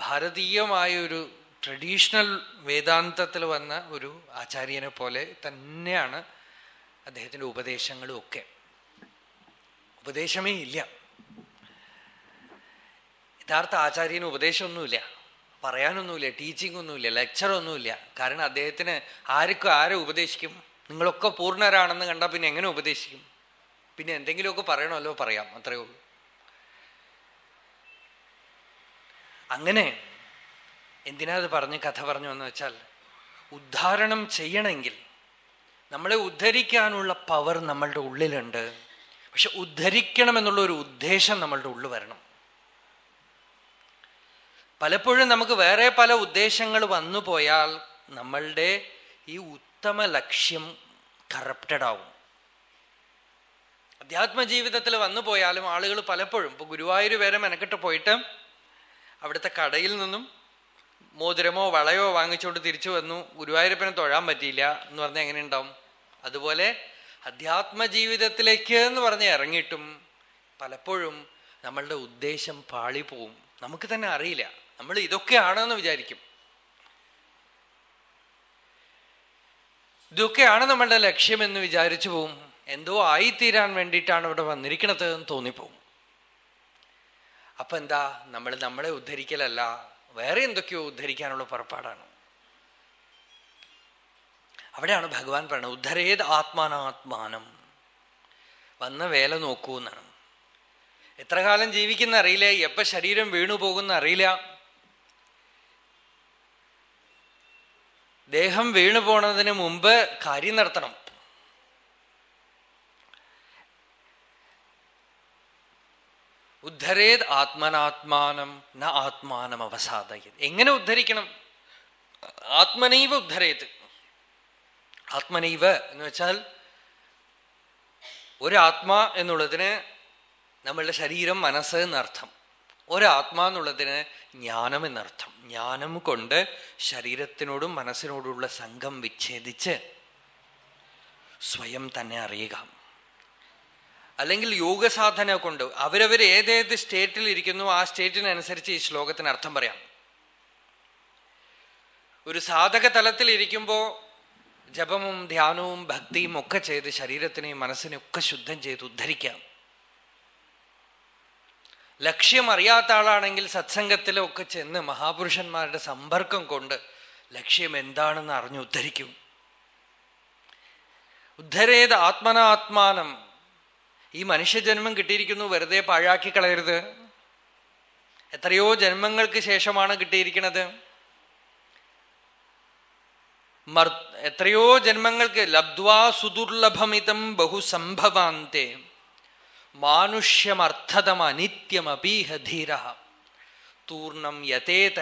ഭാരതീയമായ ഒരു ട്രഡീഷണൽ വേദാന്തത്തിൽ വന്ന ഒരു ആചാര്യനെ പോലെ തന്നെയാണ് അദ്ദേഹത്തിന്റെ ഉപദേശങ്ങളും ഒക്കെ. ഉപദേശമേ ഇല്ല. യഥാർത്ഥ ആചാര്യന് ഉപദേശമൊന്നുമില്ല. പറയാനൊന്നുമില്ല ടീച്ചിങ് ഒന്നുമില്ല ലെക്ചർ ഒന്നുമില്ല കാരണം അദ്ദേഹത്തിന് ആർക്കും ആരെ ഉപദേശിക്കും? നിങ്ങളൊക്കെ പൂർണരാണെന്ന് കണ്ടാൽ പിന്നെ എങ്ങനെ ഉപദേശിക്കും? പിന്നെ എന്തെങ്കിലുമൊക്കെ പറയണമല്ലോ പറയാം അത്രയേ ഉള്ളൂ. അങ്ങനെ എന്തിനാ അത് പറഞ്ഞ് കഥ പറഞ്ഞു എന്ന് വെച്ചാൽ ഉദ്ധാരണം ചെയ്യണമെങ്കിൽ നമ്മളെ ഉദ്ധരിക്കാനുള്ള പവർ നമ്മളുടെ ഉള്ളിലുണ്ട്. പക്ഷെ ഉദ്ധരിക്കണം എന്നുള്ള ഒരു ഉദ്ദേശം നമ്മളുടെ ഉള്ളിൽ വരണം. പലപ്പോഴും നമുക്ക് വേറെ പല ഉദ്ദേശങ്ങൾ വന്നു പോയാൽ നമ്മളുടെ ഈ ഉത്തമ ലക്ഷ്യം കറപ്റ്റഡ് ആവും. അധ്യാത്മ ജീവിതത്തിൽ വന്നു പോയാലും ആളുകൾ പലപ്പോഴും ഇപ്പൊ ഗുരുവായൂർ വരെ മെനക്കെട്ട് പോയിട്ട് അവിടുത്തെ കടയിൽ നിന്നും മോതിരമോ വളയോ വാങ്ങിച്ചുകൊണ്ട് തിരിച്ചു വന്നു. ഗുരുവായൂരപ്പനെ തൊഴാൻ പറ്റിയില്ല എന്ന് പറഞ്ഞാൽ എങ്ങനെ ഉണ്ടാവും അതുപോലെ അധ്യാത്മ ജീവിതത്തിലേക്ക് എന്ന് പറഞ്ഞ് ഇറങ്ങിയിട്ടും പലപ്പോഴും നമ്മളുടെ ഉദ്ദേശം പാളിപ്പോവും നമുക്ക് തന്നെ അറിയില്ല. നമ്മൾ ഇതൊക്കെയാണെന്ന് വിചാരിക്കും. ഇതൊക്കെയാണ് നമ്മളുടെ ലക്ഷ്യമെന്ന് വിചാരിച്ചു പോവും. എന്തോ ആയിത്തീരാൻ വേണ്ടിയിട്ടാണ് ഇവിടെ വന്നിരിക്കണത് എന്ന് തോന്നിപ്പോവും അപ്പൊ എന്താ നമ്മൾ നമ്മളെ ഉദ്ധരിക്കലല്ല വേറെ എന്തൊക്കെയോ ഉദ്ധരിക്കാനുള്ള പുറപ്പാടാണ്. അവിടെയാണ് ഭഗവാൻ പറയുന്നത് ഉദ്ധരേത് ആത്മാനാത്മാനം. വന്ന വേല നോക്കൂ എന്നാണ്. എത്ര കാലം ജീവിക്കുന്ന അറിയില്ല എപ്പ ശരീരം വീണു പോകുന്ന അറിയില്ല. ദേഹം വീണു പോണതിന് മുമ്പ് കാര്യം നടത്തണം. ഉദ്ധരേത് ആത്മനാത്മാനം ന ആത്മാനം അവസാദയത് എങ്ങനെ ഉദ്ധരിക്കണം? ആത്മനൈവ ഉദ്ധരേത്. ആത്മനൈവ എന്ന് വെച്ചാൽ ഒരു ആത്മാ എന്നുള്ളതിന് നമ്മളുടെ ശരീരം മനസ്സ് എന്നർത്ഥം. ഒരാത്മാ എന്നുള്ളതിന് ജ്ഞാനം എന്നർത്ഥം. ജ്ഞാനം കൊണ്ട് ശരീരത്തിനോടും മനസ്സിനോടുള്ള സംഘം വിച്ഛേദിച്ച് സ്വയം തന്നെ അറിയുക. അല്ലെങ്കിൽ യോഗസാധന കൊണ്ട് അവരവർ ഏതേത് സ്റ്റേറ്റിൽ ഇരിക്കുന്നു ആ സ്റ്റേറ്റിനനുസരിച്ച് ഈ ശ്ലോകത്തിന് അർത്ഥം പറയാം. ഒരു സാധക തലത്തിൽ ഇരിക്കുമ്പോ ജപമും ധ്യാനവും ഭക്തിയും ഒക്കെ ചെയ്ത് ശരീരത്തിനെയും മനസ്സിനെയും ഒക്കെ ശുദ്ധം ചെയ്ത് ഉദ്ധരിക്കാം. ലക്ഷ്യം അറിയാത്ത ആളാണെങ്കിൽ സത്സംഗത്തിലൊക്കെ ചെന്ന് മഹാപുരുഷന്മാരുടെ സമ്പർക്കം കൊണ്ട് ലക്ഷ്യം എന്താണെന്ന് അറിഞ്ഞു ഉദ്ധരിക്കും. ഉദ്ധരേത് ആത്മനാത്മാനം ഈ മനുഷ്യജന്മം കിട്ടിയിരിക്കുന്നു വെറുതെ പാഴാക്കി കളയരുത്. എത്രയോ ജന്മങ്ങൾക്ക് ശേഷമാണ് കിട്ടിയിരിക്കുന്നത്. മർ എത്രയോ ജന്മങ്ങൾക്ക് ലബ്ധ്വാ സുദുർലഭമിതം ബഹുസംഭവാന്തേ മാനുഷ്യമർത്ഥതം അനിത്യമപീഹ ധീര. തൂർണം യതേത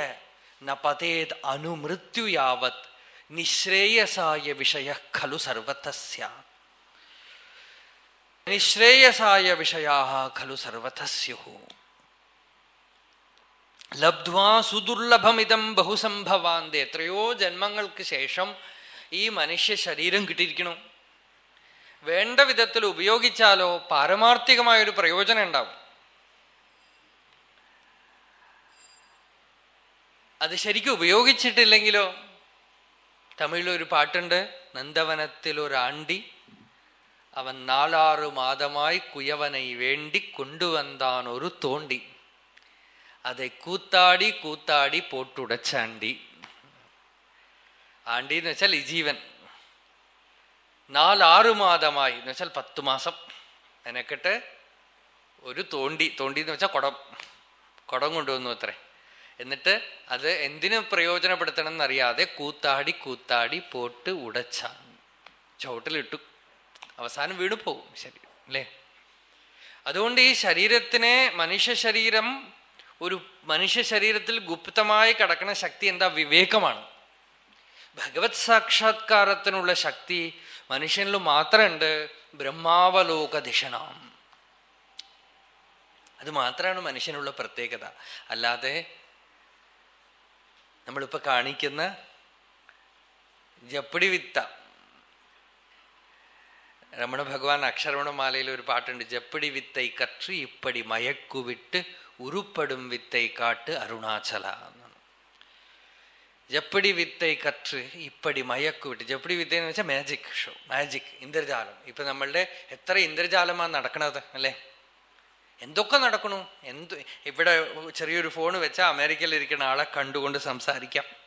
നപതേത് പതേത് അനുമൃത്യു യാവത് നിശ്രേയസായ വിഷയ ഖലു സർവതസ്യ നിശ്രേയസായ വിഷയാ ഖലു സർവതസ്യു ലബ്ധ്വാ സുദുർലഭമിതം ബഹുസംഭവാന്ത് എത്രയോ ജന്മങ്ങൾക്ക് ശേഷം ഈ മനുഷ്യ ശരീരം കിട്ടിയിരിക്കണം വേണ്ട വിധത്തിൽ ഉപയോഗിച്ചാലോ പാരമാർത്ഥികമായൊരു പ്രയോജനം ഉണ്ടാവും. അത് ശരിക്കും ഉപയോഗിച്ചിട്ടില്ലെങ്കിലോ? തമിഴിലൊരു പാട്ടുണ്ട് നന്ദവനത്തിൽ അവൻ நாலாறு மாதமாய் குயவனை வேண்டி கொண்டு வந்தான் ஒரு தோண்டி കൂത്താടി കൂത്താടി கூத்தாடி ആണ്ടി ആണ്ടിന്ന് വെച്ചാൽ ജീവൻ നാലാറു മാതമായി എന്ന് വെച്ചാൽ പത്തു മാസം. എനക്കിട്ട് ഒരു തോണ്ടി തോണ്ടി എന്ന് വെച്ചാൽ കുടം. കുടം കൊണ്ടുവന്നു അത്രേ. എന്നിട്ട് അത് എന്തിനു പ്രയോജനപ്പെടുത്തണം എന്നറിയാതെ കൂത്താടി കൂത്താടി പോട്ട് ഉടച്ച ചവിട്ടിലിട്ടു. അവസാനം വീണു പോകും ശരി അല്ലേ? അതുകൊണ്ട് ഈ ശരീരത്തിനെ മനുഷ്യ ശരീരം ഒരു മനുഷ്യ ശരീരത്തിൽ ഗുപ്തമായി കിടക്കുന്ന ശക്തി എന്താ? വിവേകമാണ്. ഭഗവത് സാക്ഷാത്കാരത്തിനുള്ള ശക്തി മനുഷ്യനിൽ മാത്രമുണ്ട്. ബ്രഹ്മാവലോക ദിഷണം അത് മാത്രമാണ് മനുഷ്യനുള്ള പ്രത്യേകത. അല്ലാതെ നമ്മളിപ്പോ കാണിക്കുന്ന ജപ്പടി വിത്ത രമണ ഭഗവാൻ അക്ഷരവണമാലയിൽ ഒരു പാട്ടുണ്ട് ജപ്പടി വിത്തൈ കക്ഷി ഇപ്പടി മയക്കുവിട്ട് ഉരുപ്പടും വിത്തൈ കാട്ട് അരുണാചല എന്നാണ്. ജപ്പടി വിത്തൈ കറ്റ് ഇപ്പടി മയക്കുവിട്ട് ജപ്പടി വിത്തൈ എന്ന് വെച്ചാൽ മാജിക് ഷോ മാജിക് ഇന്ദ്രജാലം. ഇപ്പൊ നമ്മളുടെ എത്ര ഇന്ദ്രജാലമാണ് നടക്കണത് അല്ലേ? എന്തൊക്കെ നടക്കണു? എന്ത് ഇവിടെ ചെറിയൊരു ഫോൺ വെച്ചാൽ അമേരിക്കയിൽ ഇരിക്കുന്ന ആളെ കണ്ടുകൊണ്ട് സംസാരിക്കാം.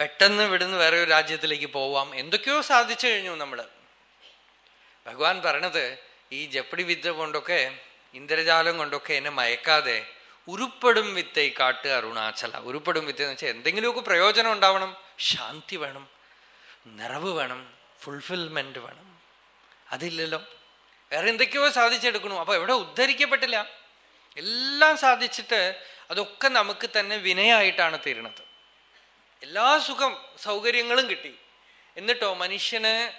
പെട്ടെന്ന് ഇവിടുന്ന് വേറെ ഒരു രാജ്യത്തിലേക്ക് പോവാം. എന്തൊക്കെയോ സാധിച്ചു കഴിഞ്ഞു നമ്മൾ. ഭഗവാൻ പറഞ്ഞത് ഈ ജപ്പടി വിദ്യ കൊണ്ടൊക്കെ ഇന്ദ്രജാലം കൊണ്ടൊക്കെ എന്നെ മയക്കാതെ ഉരുപ്പടും വിത്തൈ കാട്ട് അരുണാചല. ഉരുപ്പടും വിത്ത് എന്ന് വെച്ചാൽ എന്തെങ്കിലുമൊക്കെ പ്രയോജനം ഉണ്ടാവണം. ശാന്തി വേണം. നിറവ് വേണം. ഫുൾഫിൽമെന്റ് വേണം. അതില്ലല്ലോ. വേറെ എന്തൊക്കെയോ സാധിച്ചെടുക്കണു. അപ്പൊ എവിടെ ഉദ്ധരിക്കപ്പെട്ടില്ല. എല്ലാം സാധിച്ചിട്ട് അതൊക്കെ നമുക്ക് തന്നെ വിനയായിട്ടാണ് തീരുന്നത് എല്ലാ സുഖം സൗകര്യങ്ങളും കിട്ടി. എന്നിട്ടോ മനുഷ്യന്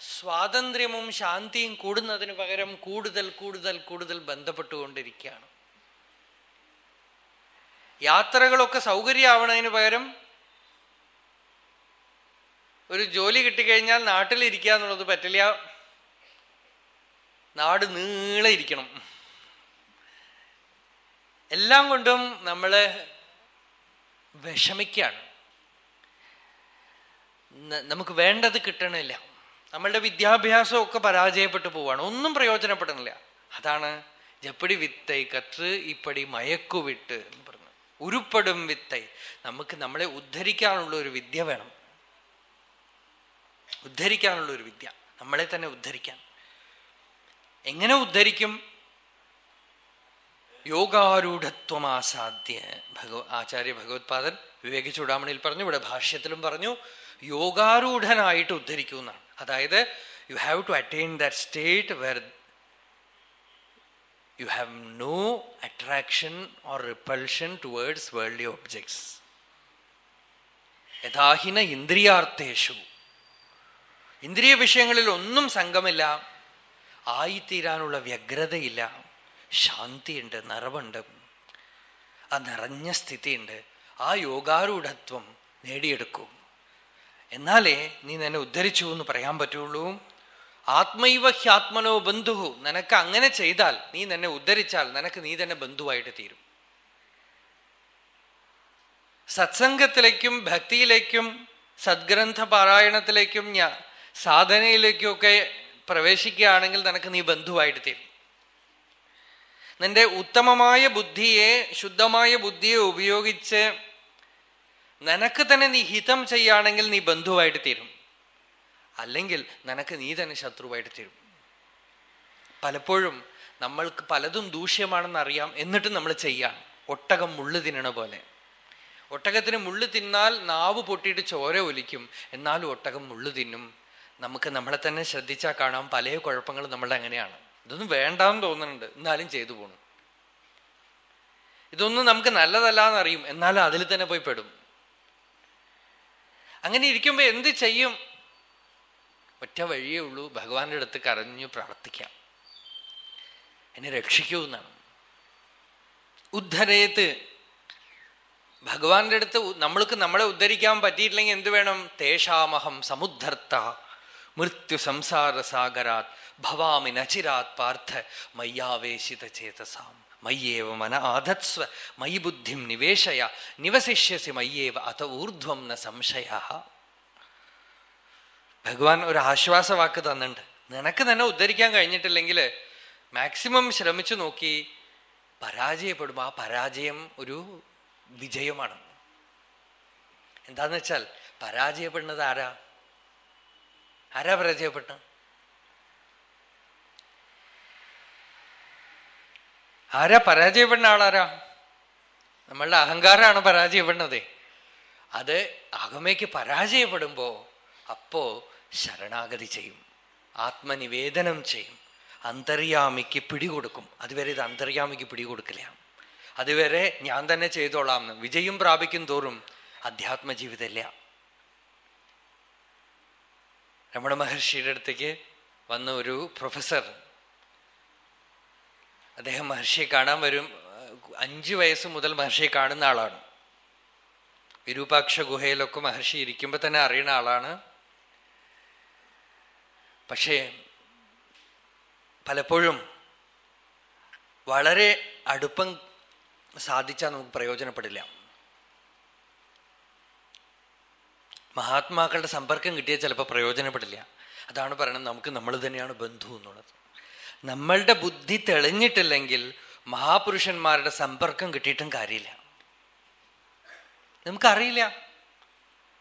സ്വാതന്ത്ര്യവും ശാന്തിയും കൂടുന്നതിന് പകരം കൂടുതൽ കൂടുതൽ കൂടുതൽ ബന്ധപ്പെട്ടുകൊണ്ടിരിക്കുകയാണ്. യാത്രകളൊക്കെ സൗകര്യമാവണതിന് പകരം ഒരു ജോലി കിട്ടിക്കഴിഞ്ഞാൽ നാട്ടിലിരിക്കുക എന്നുള്ളത് പറ്റില്ല. നാട് നീളെ ഇരിക്കണം. എല്ലാം കൊണ്ടും നമ്മൾ വിഷമിക്കാണ് നമുക്ക് വേണ്ടത് കിട്ടണില്ല. നമ്മളുടെ വിദ്യാഭ്യാസം ഒക്കെ പരാജയപ്പെട്ടു പോവാണ്. ഒന്നും പ്രയോജനപ്പെടുന്നില്ല. അതാണ് ജപ്പടി വിത്തൈ കത്ത് ഇപ്പടി മയക്കുവിട്ട് എന്ന് പറഞ്ഞു. ഉരുപ്പടും വിത്തൈ. നമുക്ക് നമ്മളെ ഉദ്ധരിക്കാനുള്ള ഒരു വിദ്യ വേണം. ഉദ്ധരിക്കാനുള്ള ഒരു വിദ്യ. നമ്മളെ തന്നെ ഉദ്ധരിക്കാൻ. എങ്ങനെ ഉദ്ധരിക്കും? യോഗാരൂഢത്വമാസാദ്യ ഭഗവ ആചാര്യ ഭഗവത്പാദൻ വിവേക ചൂടാമണിയിൽ പറഞ്ഞു ഇവിടെ ഭാഷ്യത്തിലും പറഞ്ഞു യോഗാരൂഢനായിട്ട് ഉദ്ധരിക്കൂ എന്നാണ് അതായത് you have to attain that state where you have no attraction or repulsion towards worldly objects യഥാഹിന ഇന്ദ്രിയാർത്ഥേഷു. ഇന്ദ്രിയ വിഷയങ്ങളിൽ ഒന്നും സംഘമില്ല. ആയിത്തീരാനുള്ള വ്യഗ്രതയില്ല. ശാന്തിയുണ്ട് നിറവുണ്ട്. ആ നിറഞ്ഞ സ്ഥിതിയുണ്ട്. ആ യോഗാരൂഢത്വം നേടിയെടുക്കും. എന്നാലേ നീ നിന്നെ ഉദ്ധരിച്ചു എന്ന് പറയാൻ പറ്റുള്ളൂ. ആത്മൈവ ഹ്യാത്മനോ ബന്ധു നിനക്ക് അങ്ങനെ ചെയ്താൽ നീ നിന്നെ ഉദ്ധരിച്ചാൽ നിനക്ക് നീ തന്നെ ബന്ധുവായിട്ട് തീരും. സത്സംഗത്തിലേക്കും ഭക്തിയിലേക്കും സദ്ഗ്രന്ഥ പാരായണത്തിലേക്കും ഞാ സാധനയിലേക്കും ഒക്കെ പ്രവേശിക്കുകയാണെങ്കിൽ നിനക്ക് നീ ബന്ധുവായിട്ട് തീരും. നിന്റെ ഉത്തമമായ ബുദ്ധിയെ ശുദ്ധമായ ബുദ്ധിയെ ഉപയോഗിച്ച് നിനക്ക് തന്നെ നീ ഹിതം ചെയ്യുകയാണെങ്കിൽ നീ ബന്ധുവായിട്ട് തീരും. അല്ലെങ്കിൽ നിനക്ക് നീ തന്നെ ശത്രുവായിട്ട് തീരും. പലപ്പോഴും നമ്മൾക്ക് പലതും ദൂഷ്യമാണെന്ന് അറിയാം. എന്നിട്ട് നമ്മൾ ചെയ്യാം. ഒട്ടകം മുള്ളു തിന്നണ പോലെ. ഒട്ടകത്തിന് മുള്ളു തിന്നാൽ നാവ് പൊട്ടിയിട്ട് ചോര ഒലിക്കും. എന്നാലും ഒട്ടകം മുള്ളു തിന്നും. നമുക്ക് നമ്മളെ തന്നെ ശ്രദ്ധിച്ചാൽ കാണാം. പല കുഴപ്പങ്ങളും നമ്മളുടെ അങ്ങനെയാണ്. ഇതൊന്നും വേണ്ടാന്ന് തോന്നുന്നുണ്ട്. എന്നാലും ചെയ്തു പോണു. ഇതൊന്നും നമുക്ക് നല്ലതല്ല എന്നറിയും എന്നാലും അതിൽ തന്നെ പോയി പെടും. അങ്ങനെ ഇരിക്കുമ്പോ എന്ത് ചെയ്യും? ഒറ്റ വഴിയേ ഉള്ളൂ. ഭഗവാന്റെ അടുത്ത് കരഞ്ഞു പ്രാർത്ഥിക്കാം. എന്നെ രക്ഷിക്കൂ എന്നാണ്. ഉദ്ധരേത്ത് ഭഗവാന്റെ അടുത്ത് നമ്മൾക്ക് നമ്മളെ ഉദ്ധരിക്കാൻ പറ്റിയിട്ടില്ലെങ്കിൽ എന്ത് വേണം? തേഷാമഹം സമുദ്ധർത്ത. മൃത്യു സംസാര സാഗരാത്. ഭവാമി നചിരാത് പാർത്ഥ മയ്യാവേശിത ചേതസാം. മയ്യേവ മന ആധത്സ്വ മയി ബുദ്ധിം നിവേശയ നിവസിഷ്യസി മയ്യേവ അത ഊർധ്വം ന സംശയ. ഭഗവാൻ ഒരു ആശ്വാസവാക്ക് തന്നിട്ടുണ്ട്. നിനക്ക് തന്നെ ഉദ്ധരിക്കാൻ കഴിഞ്ഞിട്ടില്ലെങ്കിൽ മാക്സിമം ശ്രമിച്ചു നോക്കി പരാജയപ്പെടും. ആ പരാജയം ഒരു വിജയമാണ്. എന്താന്ന് വെച്ചാൽ പരാജയപ്പെടുന്നത് ആരാ? ആരാ പരാജയപ്പെട്ട ആരാ പരാജയപ്പെടുന്ന ആളാരാ? നമ്മളുടെ അഹങ്കാരമാണ് പരാജയപ്പെടുന്നത്. അത് അകമയ്ക്ക് പരാജയപ്പെടുമ്പോ അപ്പോ ശരണാഗതി ചെയ്യും. ആത്മനിവേദനം ചെയ്യും. അന്തര്യാമിക്ക് പിടികൊടുക്കും. അതുവരെ ഇത് അന്തര്യാമിക്ക് പിടികൊടുക്കില്ല. അതുവരെ ഞാൻ തന്നെ ചെയ്തോളാം. എന്ന് വിജയം പ്രാപിക്കും തോറും അധ്യാത്മ ജീവിതമില്ല രമണ മഹർഷിയുടെ അടുത്തേക്ക് വന്ന ഒരു പ്രൊഫസർ അദ്ദേഹം മഹർഷിയെ കാണാൻ വരും. അഞ്ചു വയസ്സ് മുതൽ മഹർഷിയെ കാണുന്ന ആളാണ്. വിരൂപാക്ഷ ഗുഹയിലൊക്കെ മഹർഷി ഇരിക്കുമ്പോ തന്നെ അറിയുന്ന ആളാണ്. പക്ഷേ പലപ്പോഴും വളരെ അടുപ്പം സാധിച്ചാൽ നമുക്ക് പ്രയോജനപ്പെടില്ല. മഹാത്മാക്കളുടെ സമ്പർക്കം കിട്ടിയാൽ ചിലപ്പോൾ പ്രയോജനപ്പെടില്ല. അതാണ് പറയുന്നത് നമുക്ക് നമ്മൾ തന്നെയാണ് ബന്ധു എന്നുള്ളത്. നമ്മളുടെ ബുദ്ധി തെളിഞ്ഞിട്ടില്ലെങ്കിൽ മഹാപുരുഷന്മാരുടെ സമ്പർക്കം കിട്ടിയിട്ടും കാര്യമില്ല. നമുക്കറിയില്ല.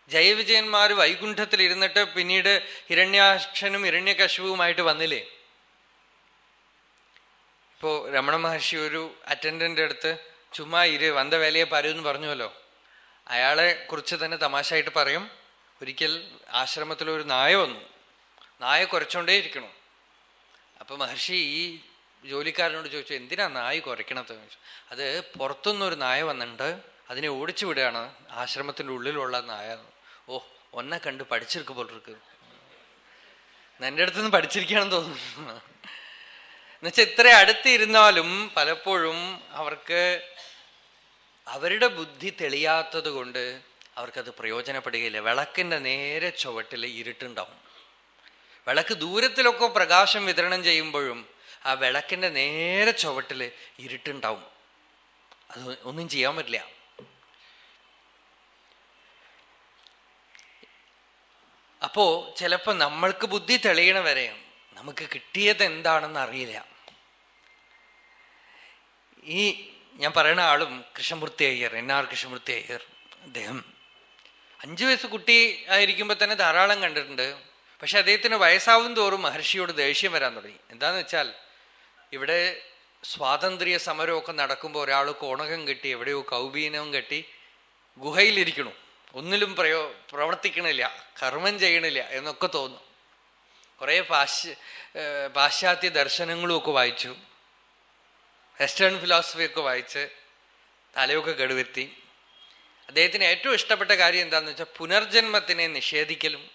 ജയവിജയന്മാർ വൈകുണ്ഠത്തിൽ ഇരുന്നിട്ട് പിന്നീട് ഹിരണ്യാക്ഷനും ഹിരണ്യകശുവുമായിട്ട് വന്നില്ലേ? ഇപ്പോ രമണ മഹർഷി ഒരു അറ്റൻഡന്റ് അടുത്ത് ചുമ്മാ ഇര് വന്ന വേലയെ പാരൂ എന്ന് പറഞ്ഞുവല്ലോ. അയാളെ കുറിച്ച് തന്നെ തമാശയായിട്ട് പറയും. ഒരിക്കൽ ആശ്രമത്തിൽ ഒരു നായ വന്നു. നായ കുറച്ചോണ്ടേ ഇരിക്കണം അപ്പൊ മഹർഷി ഈ ജോലിക്കാരനോട് ചോദിച്ചു എന്തിനാ നായ് കുരയ്ക്കണത് അത് പുറത്തുനിന്നൊരു നായ വന്നിട്ടുണ്ട് അതിനെ ഓടിച്ചു വിടുകയാണ് ആശ്രമത്തിന്റെ ഉള്ളിലുള്ള നായ. ഓ ഒന്നെ കണ്ട് പഠിച്ചിരിക്ക പോലിരിക്ക്. എന്റെ അടുത്ത് നിന്ന് പഠിച്ചിരിക്കുകയാണെന്ന് തോന്നുന്നു. എന്നുവെച്ചാൽ ഇത്ര അടുത്തിരുന്നാലും പലപ്പോഴും അവർക്ക് അവരുടെ ബുദ്ധി തെളിയാത്തത് കൊണ്ട് അവർക്കത് പ്രയോജനപ്പെടുകയില്ല. വിളക്കിന്റെ നേരെ ചുവട്ടിൽ ഇരുട്ടുണ്ടാവും. വിളക്ക് ദൂരത്തിലൊക്കെ പ്രകാശം വിതരണം ചെയ്യുമ്പോഴും ആ വിളക്കിന്റെ നേരെ ചുവട്ടിൽ ഇരുട്ടുണ്ടാവും. അത് ഒന്നും ചെയ്യാൻ പറ്റില്ല. അപ്പോ ചിലപ്പോ നമ്മൾക്ക് ബുദ്ധി തെളിയണ വരെ നമുക്ക് കിട്ടിയത് എന്താണെന്ന് അറിയില്ല. ഈ ഞാൻ പറയുന്ന ആളും കൃഷ്ണമൂർത്തി അയ്യർ എൻ ആർ കൃഷ്ണമൂർത്തി അയ്യർ അദ്ദേഹം. അഞ്ചു വയസ്സ് കുട്ടി ആയിരിക്കുമ്പോ തന്നെ ധാരാളം കണ്ടിട്ടുണ്ട്. പക്ഷെ അദ്ദേഹത്തിന് വയസ്സാവും തോറും മഹർഷിയോട് ദേഷ്യം വരാൻ തുടങ്ങി. എന്താന്ന് വെച്ചാൽ ഇവിടെ സ്വാതന്ത്ര്യ സമരമൊക്കെ നടക്കുമ്പോൾ ഒരാൾ കോണകം കെട്ടി എവിടെയോ കൗബീനവും കെട്ടി ഗുഹയിലിരിക്കണു. ഒന്നിലും പ്രയോ പ്രവർത്തിക്കണില്ല കർമ്മം ചെയ്യണില്ല എന്നൊക്കെ തോന്നും. കുറെ പാശ്ച പാശ്ചാത്യ ദർശനങ്ങളും ഒക്കെ വായിച്ചു. വെസ്റ്റേൺ ഫിലോസഫി ഒക്കെ വായിച്ച് തലയൊക്കെ കെടുവരുത്തി. അദ്ദേഹത്തിന് ഏറ്റവും ഇഷ്ടപ്പെട്ട കാര്യം എന്താണെന്ന് വെച്ചാൽ പുനർജന്മത്തിനെ നിഷേധിക്കലും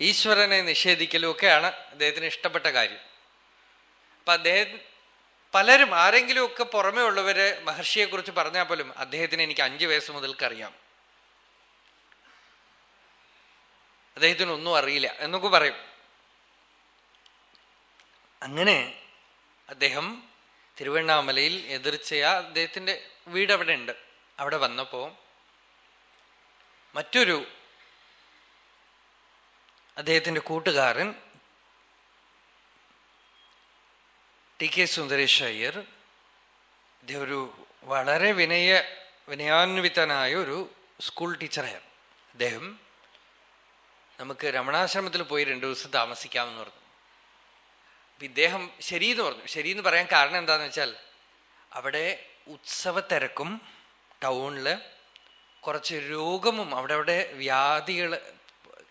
ഈശ്വരനെ നിഷേധിക്കലും ഒക്കെയാണ് അദ്ദേഹത്തിന് ഇഷ്ടപ്പെട്ട കാര്യം. അപ്പൊ അദ്ദേഹം പലരും ആരെങ്കിലും ഒക്കെ പുറമേ ഉള്ളവര് മഹർഷിയെ കുറിച്ച് പറഞ്ഞാൽ പോലും അദ്ദേഹത്തിന് എനിക്ക് അഞ്ചു വയസ്സ് മുതൽക്ക് അറിയാം അദ്ദേഹത്തിന് ഒന്നും അറിയില്ല എന്നൊക്കെ പറയും. അങ്ങനെ അദ്ദേഹം തിരുവണ്ണാമലയിൽ എതിർച്ചയ അദ്ദേഹത്തിന്റെ വീട് അവിടെ ഉണ്ട്. അവിടെ വന്നപ്പോ മറ്റൊരു അദ്ദേഹത്തിന്റെ കൂട്ടുകാരൻ ടി കെ സുന്ദരേഷ് അയ്യർ. ഇദ്ദേഹം ഒരു വളരെ വിനയ വിനയാന്വിതനായ ഒരു സ്കൂൾ ടീച്ചറായിരുന്നു അദ്ദേഹം നമുക്ക് രമണാശ്രമത്തിൽ പോയി രണ്ടു ദിവസം താമസിക്കാമെന്ന് പറഞ്ഞു. ഇദ്ദേഹം ശരിയെന്ന് പറഞ്ഞു. ശരിയെന്ന് പറയാൻ കാരണം എന്താന്ന് വെച്ചാൽ അവിടെ ഉത്സവ തിരക്കും ടൗണിൽ കുറച്ച് രോഗമും അവിടെ അവിടെ വ്യാധികൾ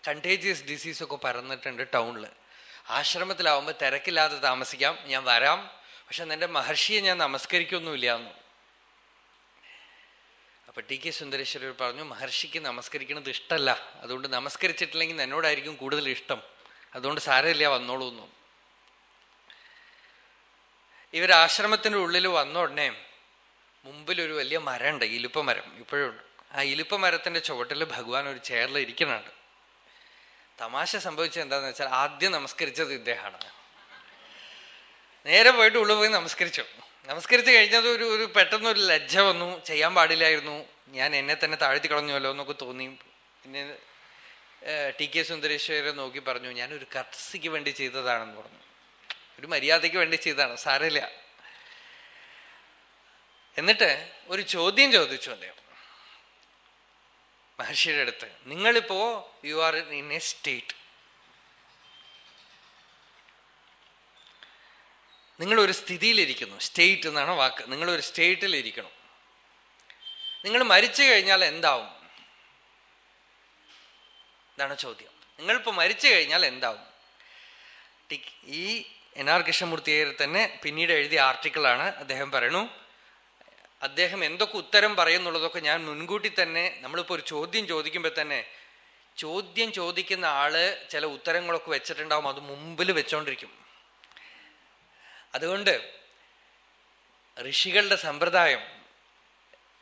കണ്ടേജിയസ് ഡിസീസ് ഒക്കെ പരന്നിട്ടുണ്ട് ടൗണിൽ ആശ്രമത്തിലാവുമ്പോൾ തിരക്കില്ലാതെ താമസിക്കാം ഞാൻ വരാം. പക്ഷെ നിന്റെ മഹർഷിയെ ഞാൻ നമസ്കരിക്കൊന്നുമില്ല എന്ന് അപ്പൊ ടി കെ സുന്ദരേശ്വരർ പറഞ്ഞു മഹർഷിക്ക് നമസ്കരിക്കുന്നത് ഇഷ്ടമല്ല അതുകൊണ്ട് നമസ്കരിച്ചിട്ടില്ലെങ്കിൽ എന്നോടായിരിക്കും കൂടുതൽ ഇഷ്ടം. അതുകൊണ്ട് സാരമില്ല വന്നോളൂ എന്നു. ഇവർ ആശ്രമത്തിന്റെ ഉള്ളിൽ വന്ന ഉടനെ മുമ്പിൽ ഒരു വലിയ മരമുണ്ട് ഇലുപ്പ ഇപ്പോഴും ആ ഇലുപ്പ മരത്തിന്റെ ചുവട്ടിൽ ഭഗവാൻ ഒരു ചെയറിൽ ഇരിക്കുന്നുണ്ട്. തമാശ സംഭവിച്ചത് എന്താന്ന് വെച്ചാൽ ആദ്യം നമസ്കരിച്ചത് ഇദ്ദേഹമാണ്. നേരെ പോയിട്ട് ഉള്ളു പോയി നമസ്കരിച്ചു. നമസ്കരിച്ച് കഴിഞ്ഞത് ഒരു ഒരു പെട്ടെന്ന് ഒരു ലജ്ജ വന്നു. ചെയ്യാൻ പാടില്ലായിരുന്നു. ഞാൻ എന്നെ തന്നെ താഴ്ത്തി കളഞ്ഞുവല്ലോ എന്നൊക്കെ തോന്നി. പിന്നെ ടി കെ സുന്ദരേശ്വരെ നോക്കി പറഞ്ഞു ഞാൻ ഒരു കർസിക്ക് വേണ്ടി ചെയ്തതാണെന്ന് പറഞ്ഞു. ഒരു മര്യാദയ്ക്ക് വേണ്ടി ചെയ്തതാണ്. സാരമില്ല. എന്നിട്ട് ഒരു ചോദ്യം ചോദിച്ചു അദ്ദേഹം. മഹർഷിയുടെ അടുത്ത്. നിങ്ങളിപ്പോ you are in a state നിങ്ങൾ ഒരു സ്ഥിതിയിലിരിക്കുന്നു. സ്റ്റേറ്റ് എന്നാണ് വാക്ക്. സ്റ്റേറ്റിൽ ഇരിക്കണം നിങ്ങൾ മരിച്ചു കഴിഞ്ഞാൽ എന്താവും? ഇതാണ് ചോദ്യം. നിങ്ങളിപ്പോ മരിച്ചു കഴിഞ്ഞാൽ എന്താവും? ഈ എൻ ആർ കൃഷ്ണമൂർത്തിയെ തന്നെ പിന്നീട് എഴുതിയ ആർട്ടിക്കിളാണ് അദ്ദേഹം പറയണു അദ്ദേഹം എന്തൊക്കെ ഉത്തരം പറയുന്നുള്ളതൊക്കെ ഞാൻ മുൻകൂട്ടി തന്നെ നമ്മളിപ്പോ ഒരു ചോദ്യം ചോദിക്കുമ്പോൾ തന്നെ ചോദ്യം ചോദിക്കുന്ന ആൾ ചില ഉത്തരങ്ങളൊക്കെ വെച്ചിട്ടുണ്ടാവും. അത് മുമ്പിൽ വെച്ചോണ്ടിരിക്കും. അതുകൊണ്ട് ഋഷികളുടെ സമ്പ്രദായം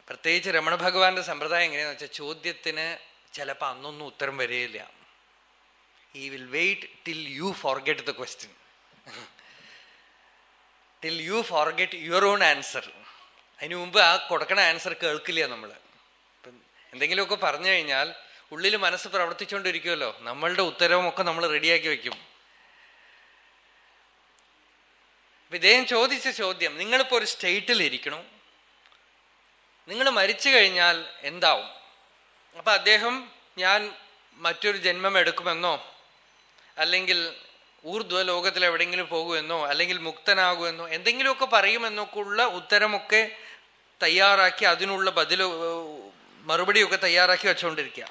പ്രത്യേകിച്ച് രമണ ഭഗവാന്റെ സമ്പ്രദായം എങ്ങനെയാന്ന് വെച്ചാൽ ചോദ്യത്തിന് ചിലപ്പോൾ അന്നൊന്നും ഉത്തരം വരികയില്ല he will wait till you forget the question till you forget your own answer അതിനു മുമ്പ് ആ കൊടുക്കണ ആൻസർ കേൾക്കില്ല നമ്മൾ എന്തെങ്കിലുമൊക്കെ പറഞ്ഞു കഴിഞ്ഞാൽ ഉള്ളിൽ മനസ്സ് പ്രവർത്തിച്ചുകൊണ്ടിരിക്കുമല്ലോ നമ്മളുടെ ഉത്തരവുമൊക്കെ നമ്മൾ റെഡിയാക്കി വെക്കും. ഇദ്ദേഹം ചോദിച്ച ചോദ്യം നിങ്ങളിപ്പോ ഒരു സ്റ്റേറ്റിൽ ഇരിക്കണു. നിങ്ങൾ മരിച്ചു കഴിഞ്ഞാൽ എന്താവും? അപ്പൊ അദ്ദേഹം ഞാൻ മറ്റൊരു ജന്മം എടുക്കുമെന്നോ? അല്ലെങ്കിൽ ഊർധ്വ ലോകത്തിൽ എവിടെയെങ്കിലും പോകുമെന്നോ അല്ലെങ്കിൽ മുക്തനാകുമെന്നോ എന്തെങ്കിലുമൊക്കെ പറയുമെന്നൊക്കെ ഉള്ള ഉത്തരമൊക്കെ തയ്യാറാക്കി അതിനുള്ള ബദൽ മറുപടിയൊക്കെ തയ്യാറാക്കി വെച്ചുകൊണ്ടിരിക്കുക.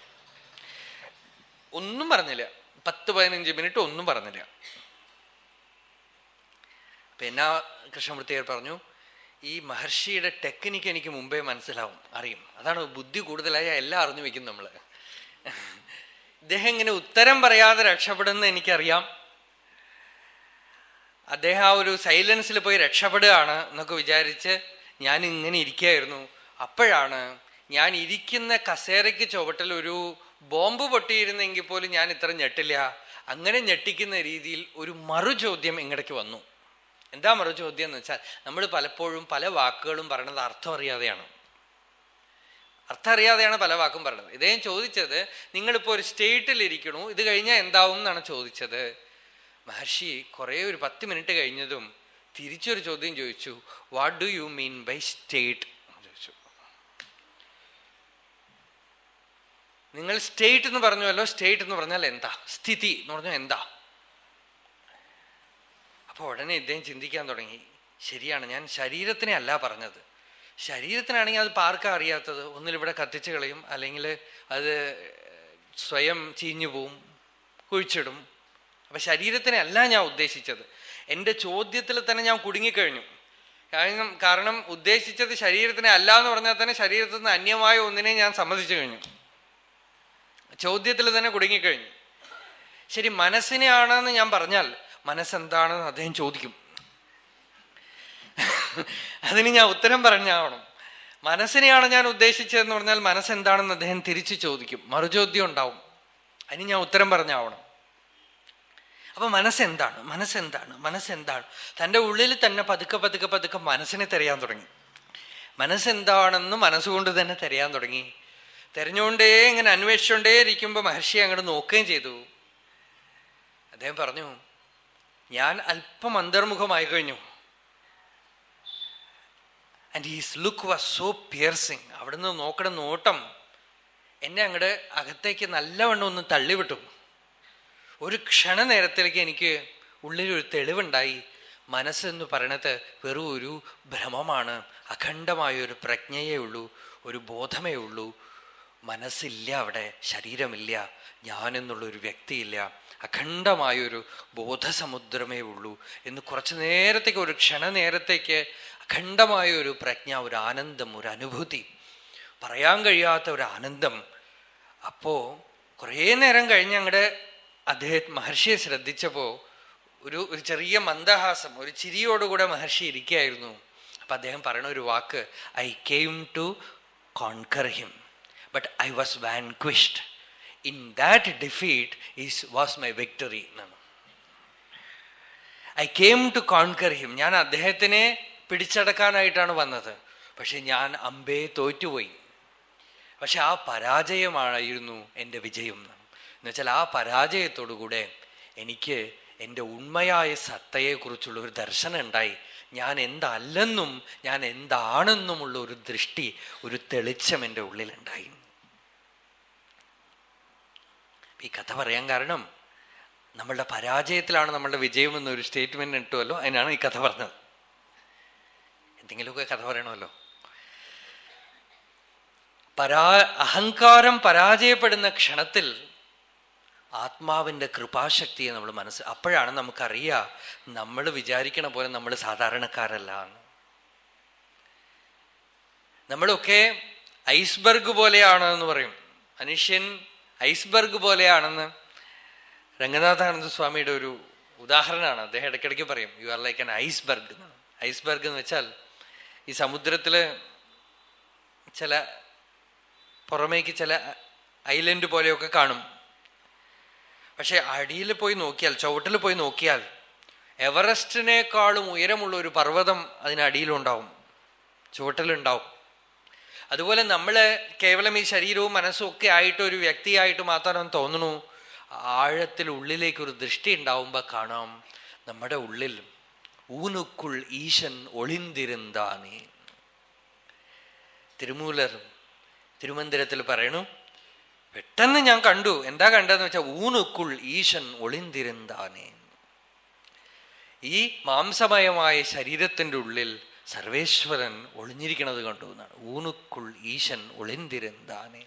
ഒന്നും പറഞ്ഞില്ല. പത്ത് പതിനഞ്ച് മിനിറ്റ് ഒന്നും പറഞ്ഞില്ല. പിന്നെ കൃഷ്ണമൂർത്തിയർ പറഞ്ഞു ഈ മഹർഷിയുടെ ടെക്നിക്ക് എനിക്ക് മുമ്പേ മനസ്സിലാവും അറിയും. അതാണ് ബുദ്ധി കൂടുതലായ എല്ലാം അറിഞ്ഞു വെക്കും നമ്മൾ. ഇദ്ദേഹം ഇങ്ങനെ ഉത്തരം പറയാതെ രക്ഷപ്പെടുന്ന എനിക്കറിയാം. അദ്ദേഹം ആ ഒരു സൈലൻസിൽ പോയി രക്ഷപ്പെടുകയാണ് എന്നൊക്കെ വിചാരിച്ച് ഞാൻ ഇങ്ങനെ ഇരിക്കുകയായിരുന്നു. അപ്പോഴാണ് ഞാൻ ഇരിക്കുന്ന കസേരയ്ക്ക് ചുവട്ടിൽ ഒരു ബോംബ് പൊട്ടിയിരുന്നെങ്കിൽ പോലും ഞാൻ ഇത്ര ഞെട്ടില്ല. അങ്ങനെ ഞെട്ടിക്കുന്ന രീതിയിൽ ഒരു മറു ചോദ്യം ഇങ്ങടേക്ക് വന്നു. എന്താ മറു ചോദ്യം എന്ന് വെച്ചാൽ നമ്മൾ പലപ്പോഴും പല വാക്കുകളും പറയണത് അർത്ഥം അറിയാതെയാണ്. അർത്ഥം അറിയാതെയാണ് പല വാക്കും പറയുന്നത്. ഇദ്ദേഹം ചോദിച്ചത് നിങ്ങളിപ്പോ ഒരു സ്റ്റേറ്റിൽ ഇരിക്കണു ഇത് കഴിഞ്ഞാൽ എന്താവും എന്നാണ് ചോദിച്ചത്. മഹർഷി കുറേ ഒരു പത്ത് മിനിറ്റ് കഴിഞ്ഞതും തിരിച്ചൊരു ചോദ്യം ചോദിച്ചു what do you mean by state ചോദിച്ചു. നിങ്ങൾ സ്റ്റേറ്റ് എന്ന് പറഞ്ഞുവല്ലോ സ്റ്റേറ്റ് എന്ന് പറഞ്ഞാൽ എന്താ? സ്ഥിതി എന്ന് പറഞ്ഞാൽ എന്താ? അപ്പൊ ഉടനെ ഇദ്ദേഹം ചിന്തിക്കാൻ തുടങ്ങി. ശരിയാണ് ഞാൻ ശരീരത്തിനെ അല്ല പറഞ്ഞത്. ശരീരത്തിനാണെങ്കിൽ അത് പാർക്കാ അറിയാത്തത്. ഒന്നിലിവിടെ കത്തിച്ചു കളയും. അല്ലെങ്കിൽ അത് സ്വയം ചീഞ്ഞു പോവും കുഴിച്ചിടും. അപ്പൊ ശരീരത്തിനെ അല്ല ഞാൻ ഉദ്ദേശിച്ചത്. എന്റെ ചോദ്യത്തിൽ തന്നെ ഞാൻ കുടുങ്ങിക്കഴിഞ്ഞു. കാരണം കാരണം ഉദ്ദേശിച്ചത് ശരീരത്തിനെ അല്ല എന്ന് പറഞ്ഞാൽ തന്നെ ശരീരത്തിൽ നിന്ന് അന്യമായ ഒന്നിനെ ഞാൻ സമ്മതിച്ചു കഴിഞ്ഞു. ചോദ്യത്തിൽ തന്നെ കുടുങ്ങിക്കഴിഞ്ഞു. ശരി മനസ്സിനെയാണെന്ന് ഞാൻ പറഞ്ഞാൽ മനസ്സെന്താണെന്ന് അദ്ദേഹം ചോദിക്കും. അതിന് ഞാൻ ഉത്തരം പറഞ്ഞാവണം. മനസ്സിനെയാണ് ഞാൻ ഉദ്ദേശിച്ചതെന്ന് പറഞ്ഞാൽ മനസ്സെന്താണെന്ന് അദ്ദേഹം തിരിച്ചു ചോദിക്കും. മറുചോദ്യം ഉണ്ടാവും. അതിന് ഞാൻ ഉത്തരം പറഞ്ഞാവണം. അപ്പൊ മനസ്സെന്താണ്? മനസ്സെന്താണ്? മനസ്സെന്താണ്? തന്റെ ഉള്ളിൽ തന്നെ പതുക്കെ പതുക്കെ പതുക്കെ മനസ്സിനെ തെരയാൻ തുടങ്ങി. മനസ്സെന്താണെന്ന് മനസ്സുകൊണ്ട് തന്നെ തെരയാൻ തുടങ്ങി. തെരഞ്ഞുകൊണ്ടേ ഇങ്ങനെ അന്വേഷിച്ചുകൊണ്ടേ ഇരിക്കുമ്പോ മഹർഷി അങ്ങോട്ട് നോക്കുകയും ചെയ്തു. അദ്ദേഹം പറഞ്ഞു ഞാൻ അല്പം അന്തർമുഖമായി കഴിഞ്ഞു. And his look was so piercing അവിടുന്ന് നോക്കണ നോട്ടം എന്നെ അങ്ങോട്ട് അകത്തേക്ക് നല്ലവണ്ണം ഒന്ന് തള്ളിവിട്ടു. ഒരു ക്ഷണ നേരത്തിലേക്ക് എനിക്ക് ഉള്ളിലൊരു തെളിവുണ്ടായി. മനസ്സെന്ന് പറയണത് വെറും ഒരു ഭ്രമമാണ്. അഖണ്ഡമായ ഒരു പ്രജ്ഞയേ ഉള്ളൂ ഒരു ബോധമേ ഉള്ളൂ. മനസ്സില്ല അവിടെ ശരീരമില്ല ഒരു വ്യക്തിയില്ല. അഖണ്ഡമായൊരു ബോധസമുദ്രമേ ഉള്ളൂ എന്ന് കുറച്ചു നേരത്തേക്ക് ഒരു ക്ഷണനേരത്തേക്ക് അഖണ്ഡമായ ഒരു പ്രജ്ഞ ഒരു ആനന്ദം ഒരു അനുഭൂതി പറയാൻ കഴിയാത്ത ഒരു ആനന്ദം. അപ്പോ കുറേ നേരം കഴിഞ്ഞ് അങ്ങടെ അദ്ദേഹം മഹർഷിയെ ശ്രദ്ധിച്ചപ്പോ ഒരു ഒരു ചെറിയ മന്ദഹാസം ഒരു ചിരിയോടുകൂടെ മഹർഷി ഇരിക്കുകയായിരുന്നു. അപ്പൊ അദ്ദേഹം പറയണ ഒരു വാക്ക് I came to conquer him but I was vanquished in that defeat is was my victory എന്നാണ്. I came to conquer him ഞാൻ അദ്ദേഹത്തിനെ പിടിച്ചടക്കാനായിട്ടാണ് വന്നത്. പക്ഷെ ഞാൻ അമ്പേ തോറ്റുപോയി. പക്ഷെ ആ പരാജയമായിരുന്നു എന്റെ വിജയം എന്നുവെച്ചാൽ ആ പരാജയത്തോടുകൂടെ എനിക്ക് എന്റെ ഉണ്മയായ സത്തയെക്കുറിച്ചുള്ള ഒരു ദർശനം ഉണ്ടായി. ഞാൻ എന്തല്ലെന്നും ഞാൻ എന്താണെന്നുമുള്ള ഒരു ദൃഷ്ടി ഒരു തെളിച്ചം എന്റെ ഉള്ളിലുണ്ടായി. ഈ കഥ പറയാൻ കാരണം നമ്മളുടെ പരാജയത്തിലാണ് നമ്മളുടെ വിജയം എന്നൊരു സ്റ്റേറ്റ്മെന്റ് ഇട്ടുമല്ലോ അതിനാണ് ഈ കഥ പറഞ്ഞത്. എന്തെങ്കിലുമൊക്കെ കഥ പറയണമല്ലോ. പരാ അഹങ്കാരം പരാജയപ്പെടുന്ന ക്ഷണത്തിൽ ആത്മാവിന്റെ കൃപാശക്തിയെ നമ്മൾ മനസ്സ് അപ്പോഴാണ് നമുക്കറിയാം നമ്മൾ വിചാരിക്കണ പോലെ നമ്മൾ സാധാരണക്കാരല്ല. എന്ന് നമ്മളൊക്കെ ഐസ്ബർഗ് പോലെയാണ് എന്ന് പറയും. മനുഷ്യൻ ഐസ്ബർഗ് പോലെയാണെന്ന് രംഗനാഥാനന്ദ സ്വാമിയുടെ ഒരു ഉദാഹരണമാണ്. അദ്ദേഹം ഇടയ്ക്കിടയ്ക്ക് പറയും you are like an iceberg iceberg എന്ന് വെച്ചാൽ ഈ സമുദ്രത്തിൽ ചില പുറമേക്ക് ചില ഐലൻഡ് പോലെയൊക്കെ കാണും. പക്ഷെ അടിയിൽ പോയി നോക്കിയാൽ ചുവട്ടിൽ പോയി നോക്കിയാൽ എവറസ്റ്റിനേക്കാളും ഉയരമുള്ള ഒരു പർവതം അതിനടിയിലുണ്ടാവും ചുവട്ടിലുണ്ടാവും. അതുപോലെ നമ്മൾ കേവലം ഈ ശരീരവും മനസ്സും ഒക്കെ ആയിട്ട് ഒരു വ്യക്തിയായിട്ട് മാത്രം തോന്നുന്നു ആഴത്തിൽ ഉള്ളിലേക്ക് ഒരു ദൃഷ്ടി ഉണ്ടാവുമ്പോൾ കാണാം നമ്മുടെ ഉള്ളിൽ ഊനുക്കുൾ ഈശൻ ഒളിന്തിരുന്താനേ. തിരുമൂലർ തിരുമന്ദിരത്തിൽ പറയണു പെട്ടെന്ന് ഞാൻ കണ്ടു. എന്താ കണ്ടതെന്ന് വെച്ചാൽ ഊനുക്കുൾ ഈശൻ ഒളിന്തിരുന്താനേ. ഈ മാംസമയമായ ശരീരത്തിന്റെ ഉള്ളിൽ സർവേശ്വരൻ ഒളിഞ്ഞിരിക്കുന്നത് കണ്ടു എന്നാണ്. ഊനുക്കുൾ ഈശൻ ഒളിന്തിരുന്താനേ.